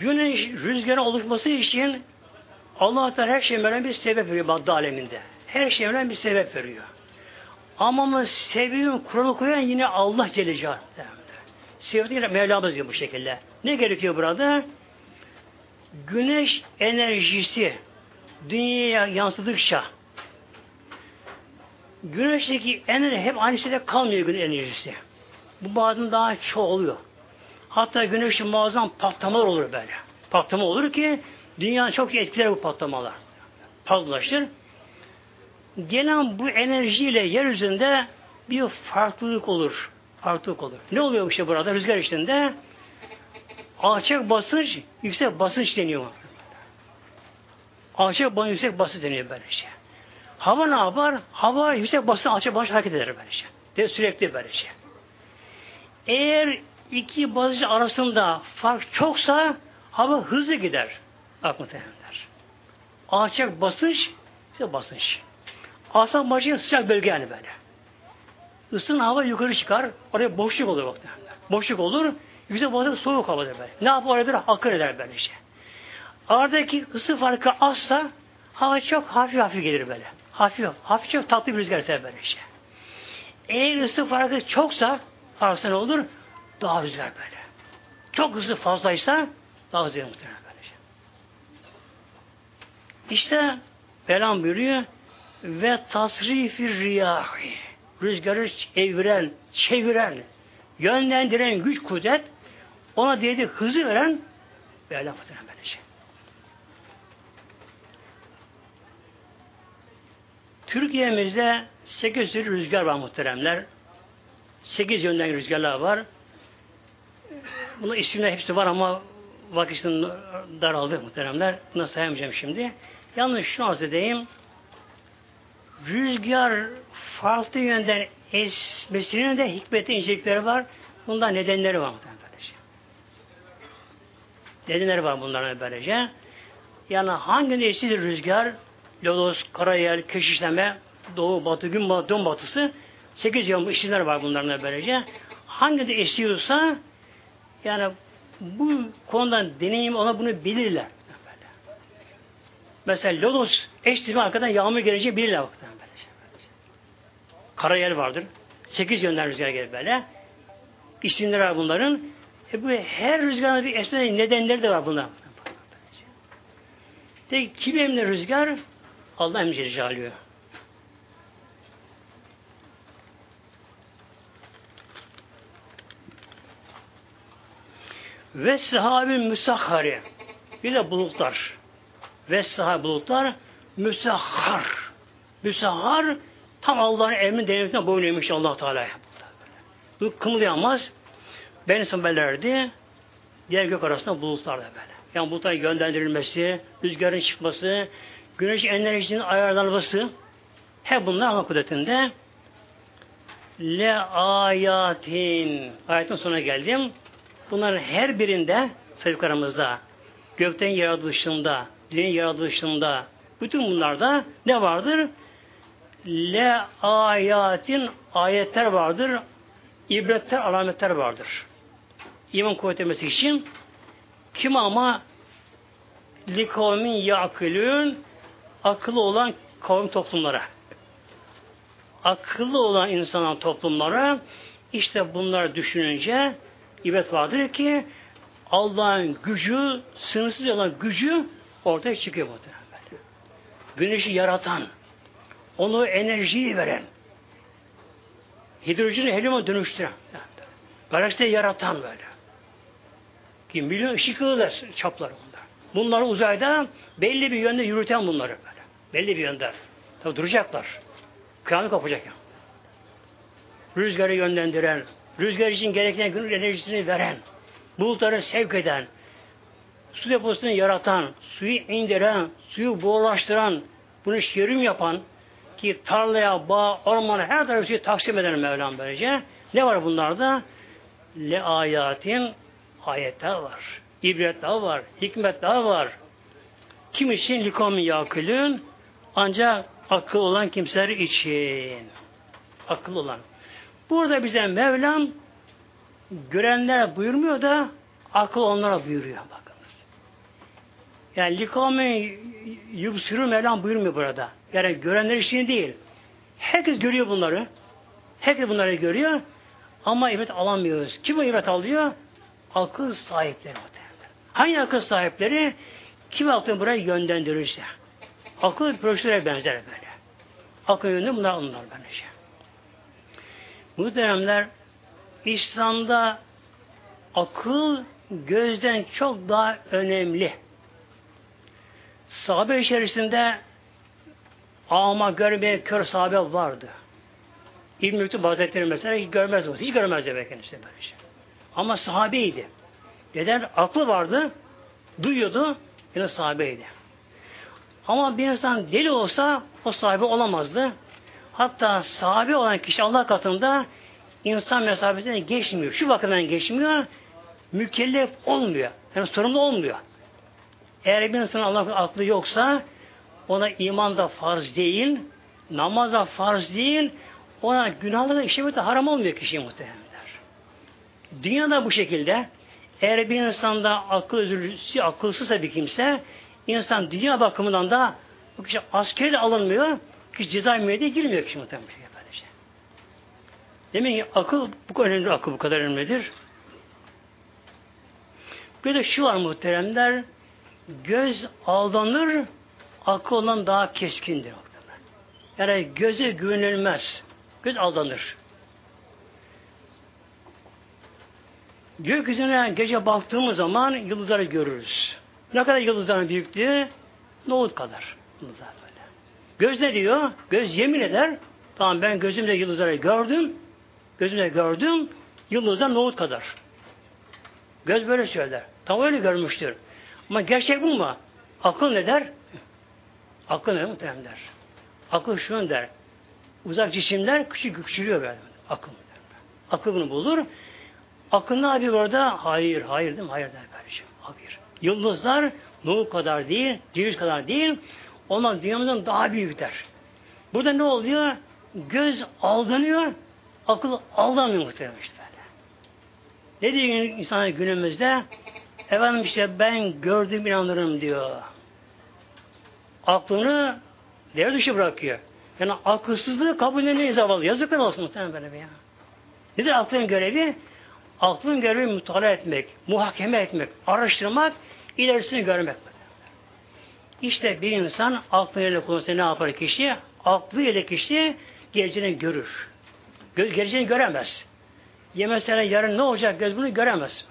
Güneş rüzgarın oluşması için Allah Teala her şeyden bir sebep veriyor madde aleminde. Her şeyden bir sebep veriyor. Ama sebebin kuralı koyan yine Allah Celle Celaluhu. Sevdiği Mevlamız diyor bu şekilde. Ne gerekiyor burada? Güneş enerjisi dünyaya yansıdıkça güneşteki enerji hep aynı şeyde kalmıyor güneş enerjisi. Bu bazen daha çoğuluyor. Hatta güneşin muazzam patlamalar olur böyle. Patlama olur ki dünyanın çok etkiler bu patlamalar. Fazlalaşır. Gelen bu enerjiyle yeryüzünde bir farklılık olur farklılık olur. Ne oluyor işte burada rüzgar içinde? Alçak basınç, yüksek basınç deniyor. Alçak basınç, yüksek basınç deniyor böyle şey. Hava ne yapar? Hava yüksek basınç, alçak basınç hareket eder böyle şey. De sürekli böyle şey. Eğer iki basınç arasında fark çoksa hava hızlı gider. Bak muhtemelenler. Alçak basınç, yüksek basınç. Alçak basınç sıcak bölge yani böyle. Isın hava yukarı çıkar. Oraya boşluk olur bakta. Boşluk olur. Yüksek basınç soğuk havadır böyle. Ne yapar orada? Akır eder böyle şey. Aradaki ısı farkı azsa hava çok hafif hafif gelir böyle. Hafif hafif çok tatlı bir rüzgar eser böyle şey. Eğer ısı farkı çoksa farksa ne olur? Daha rüzgar böyle. Çok ısı fazlaysa daha hızlı muhtemelen böyle şey. İşte Belam buyuruyor ve tasrifi riyahi rüzgarı eviren, çeviren, yönlendiren güç kudret ona dedi hızı veren böyle muhtemelen böylece. Türkiye'mizde sekiz tür rüzgar var muhteremler. Sekiz yönden rüzgarlar var. Bunun isimler hepsi var ama vakitin daraldı muhteremler. Bunu sayamayacağım şimdi. Yalnız şunu arz edeyim rüzgar farklı yönden esmesinin de hikmeti incelikleri var. Bundan nedenleri var. Böylece. Nedenleri var bunların böylece. Yani hangi esidir rüzgar? Lodos, karayel, keşişleme, doğu, batı, gün batı, don batısı sekiz yön işler var bunların böylece. Hangi de esiyorsa yani bu konudan deneyim ona bunu bilirler. Mesela lodos eşitimi arkadan yağmur gelince bilirler bak. Kara yer vardır. Sekiz yönden rüzgar gelir böyle. İsimleri var bunların. E bu her rüzgarın bir esme nedenleri de var bunlar. Peki kim emri rüzgar? Allah emri alıyor. Ve sahabi müsahhari. Bir de bulutlar. Ve sahabi bulutlar müsahhar. Müsahhar tam Allah'ın emrin devletine boyun eğmiş allah Teala'ya. Bu kımıldayamaz. Ben haberlerdi. Diğer gök arasında bulutlar da böyle. Yani bulutların gönderilmesi, rüzgarın çıkması, güneş enerjisinin ayarlanması hep bunlar Allah kudretinde. Le ayatin. Ayetin sonuna geldim. Bunların her birinde saydıklarımızda gökten yaratılışında, dünya yaratılışında bütün bunlarda ne vardır? Le ayatin ayetler vardır. ibretler, alametler vardır. İman kuvvetlemesi için kim ama li kavmin yakılün akıllı olan kavim toplumlara akıllı olan insanın toplumlara işte bunlar düşününce ibret vardır ki Allah'ın gücü, sınırsız olan gücü ortaya çıkıyor muhtemelen. Güneşi yaratan, onu enerjiyi veren, hidrojeni helyuma dönüştüren, galaksiyi yaratan böyle. Ki milyon ışık yılı çapları bunlar. Bunlar uzayda belli bir yönde yürüten bunları böyle. Belli bir yönde. Tabi duracaklar. Kıyamet kopacak yani. Rüzgarı yönlendiren, rüzgar için gereken gün enerjisini veren, bulutları sevk eden, su deposunu yaratan, suyu indiren, suyu boğulaştıran, bunu şerim yapan, ki tarlaya, bağ, ormana her tarafı suyu taksim eden Mevlam böylece. Ne var bunlarda? Le ayatin ayetler var. İbretler var. Hikmetler var. Kim için likom yakülün? Ancak akıl olan kimseler için. Akıl olan. Burada bize Mevlam görenler buyurmuyor da akıl onlara buyuruyor bakınız. Yani likame yubsürü Mevlam buyurmuyor burada. Yani görenler için değil. Herkes görüyor bunları. Herkes bunları görüyor. Ama ibret alamıyoruz. Kim o ibret alıyor? Akıl sahipleri. Hangi akıl sahipleri? Kim aklını buraya yönlendirirse. Akıl broşüre benzer böyle. Akıl yönü bunlar onlar böylece. Bu dönemler İslam'da akıl gözden çok daha önemli. Sahabe içerisinde ama görmeye kör sahabe vardı. İbn-i Mektup Hazretleri mesela hiç görmezdi. Hiç görmezdi be kendisi böyle şey. Ama sahabeydi. Neden? Aklı vardı. Duyuyordu. Yine sahabeydi. Ama bir insan deli olsa o sahibi olamazdı. Hatta sahibi olan kişi Allah katında insan mesafesine geçmiyor. Şu bakımdan geçmiyor. Mükellef olmuyor. Yani sorumlu olmuyor. Eğer bir insanın Allah aklı yoksa ona iman da farz değil, namaz da farz değil, ona günahları da de haram olmuyor kişiye muhtemelenler. Dünyada bu şekilde eğer bir insanda akıl özürlüsü, akılsızsa bir kimse İnsan dünya bakımından da bu kişi askeri alınmıyor. Kişi ceza emniyete girmiyor kişi muhtemelen. Şey. Demek ki akıl bu kadar önemli, akıl bu kadar önemlidir. Bir de şu var muhteremler, göz aldanır, akıl olan daha keskindir. Yani göze güvenilmez. Göz aldanır. Gökyüzüne gece baktığımız zaman yıldızları görürüz. Ne kadar yıldızların büyüklüğü? Nohut kadar. Yıldızlar. Göz ne diyor? Göz yemin eder. Tamam ben gözümle yıldızları gördüm. Gözümle gördüm. Yıldızlar nohut kadar. Göz böyle söyler. Tam öyle görmüştür. Ama gerçek bu mu? Akıl ne der? Akıl ne muhtemelen der. Akıl şunu der. Uzak cisimler küçük küçülüyor böyle. Akıl der. Akıl bunu bulur. Akıl ne yapıyor orada? Hayır, hayır değil mi? Hayır der kardeşim. Hayır. Yıldızlar Nuh kadar değil, ceviz kadar değil. Onlar dünyamızdan daha büyükler. Burada ne oluyor? Göz aldanıyor, akıl aldanmıyor muhtemelen işte böyle. Ne diyor insanlar günümüzde? Efendim işte ben gördüm inanırım diyor. Aklını devre dışı bırakıyor. Yani akılsızlığı kabullenmeyi zavallı. Yazıklar olsun muhtemelen böyle bir ya. Nedir aklın görevi? Aklın görevi mutala etmek, muhakeme etmek, araştırmak, ilerisini görmek. İşte bir insan aklıyla konusunda ne yapar kişi? Aklıyla kişi geleceğini görür. Göz geleceğini göremez. Ya yarın ne olacak göz bunu göremez.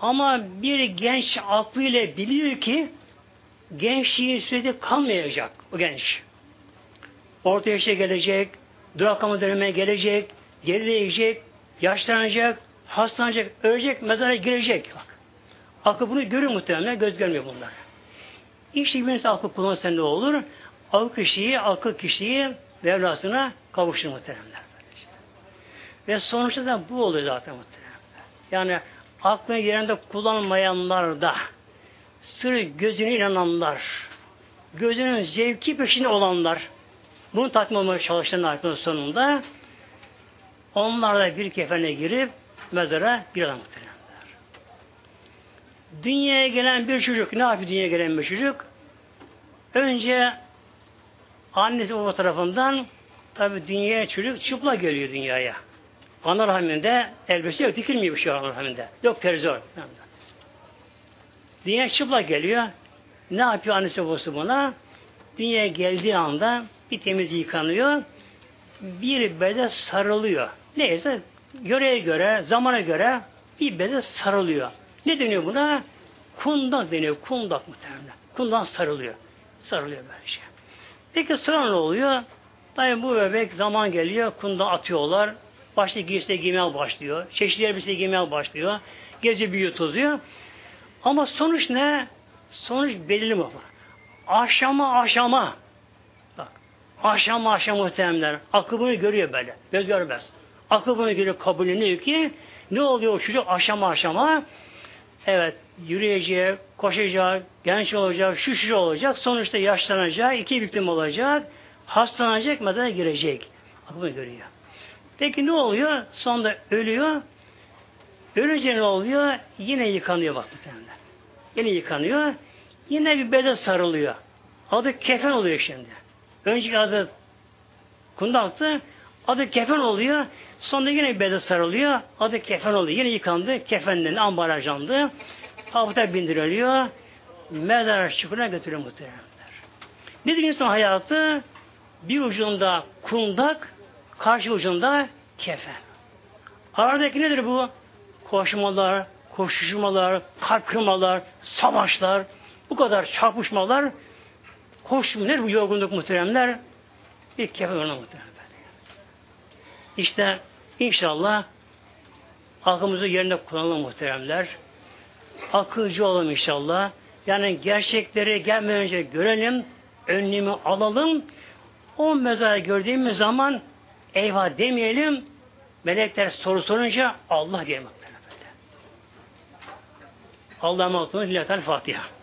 Ama bir genç aklıyla biliyor ki gençliğin süreci kalmayacak o genç. Orta yaşa gelecek, duraklama dönemine gelecek, gerileyecek, yaşlanacak, hastalanacak, ölecek, mezara girecek. Bak. Akıl bunu görüyor muhtemelen, göz görmüyor bunlar. İşte birisi akıl kullanırsa ne olur? Akıl kişiyi, akıl kişiyi Mevlasına kavuştur muhteremler. Ve sonuçta da bu oluyor zaten muhteremler. Yani aklını yerinde kullanmayanlar da sırf gözüne inananlar, gözünün zevki peşinde olanlar, bunu tatmin olmaya çalışan aklının sonunda onlar da bir kefene girip mezara girerler muhteremler. Dünyaya gelen bir çocuk, ne yapıyor dünyaya gelen bir çocuk? Önce annesi baba tarafından tabi dünyaya çocuk çıplak geliyor dünyaya. Ana rahminde elbise yok, dikilmiyor bir şey ana rahminde. Yok televizyon. Dünya çıplak geliyor. Ne yapıyor annesi babası buna? Dünyaya geldiği anda bir temiz yıkanıyor. Bir bede sarılıyor. Neyse yöreye göre, zamana göre bir bede sarılıyor. Ne deniyor buna? Kundak deniyor. Kundak muhtemelen. Kundak sarılıyor. Sarılıyor böyle şey. Peki sonra ne oluyor? Tabi bu bebek zaman geliyor, kunda atıyorlar. Başta giysi giymeye başlıyor. Çeşitli elbise giymeye başlıyor. Gece büyüyor, tozuyor. Ama sonuç ne? Sonuç belirli mi? Aşama aşama. Bak. Aşama aşama muhteremler. Akıl bunu görüyor böyle. Göz görmez. Akıl bunu görüyor, kabulleniyor ki ne oluyor o çocuk aşama aşama? Evet, yürüyecek, koşacak, genç olacak, şu şu olacak, sonuçta yaşlanacak, iki büklüm olacak, hastalanacak, mezara girecek. Bunu görüyor. Peki ne oluyor? Sonunda ölüyor. Ölünce ne oluyor? Yine yıkanıyor bak muhtemelen. Yine yıkanıyor. Yine bir bede sarılıyor. Adı kefen oluyor şimdi. Önceki adı kundaktı. Adı kefen oluyor. Sonra yine bir bede sarılıyor. Adı kefen oluyor. Yine yıkandı. Kefenden ambalajlandı. Tabuta bindiriliyor. Mezar çukuruna götürüyor muhteremler. Nedir insan hayatı? Bir ucunda kundak, karşı ucunda kefen. Aradaki nedir bu? Koşmalar, koşuşmalar, kalp kırmalar, savaşlar, bu kadar çarpışmalar, koşma, nedir bu yorgunluk muhteremler? Bir kefen muhteremler. İşte inşallah aklımızı yerine kullanalım muhteremler. Akılcı olalım inşallah. Yani gerçekleri gelmeden önce görelim, önlemi alalım. O mezarı gördüğümüz zaman eyvah demeyelim. Melekler soru sorunca Allah diyelim. Allah'a emanet olun. Fatiha.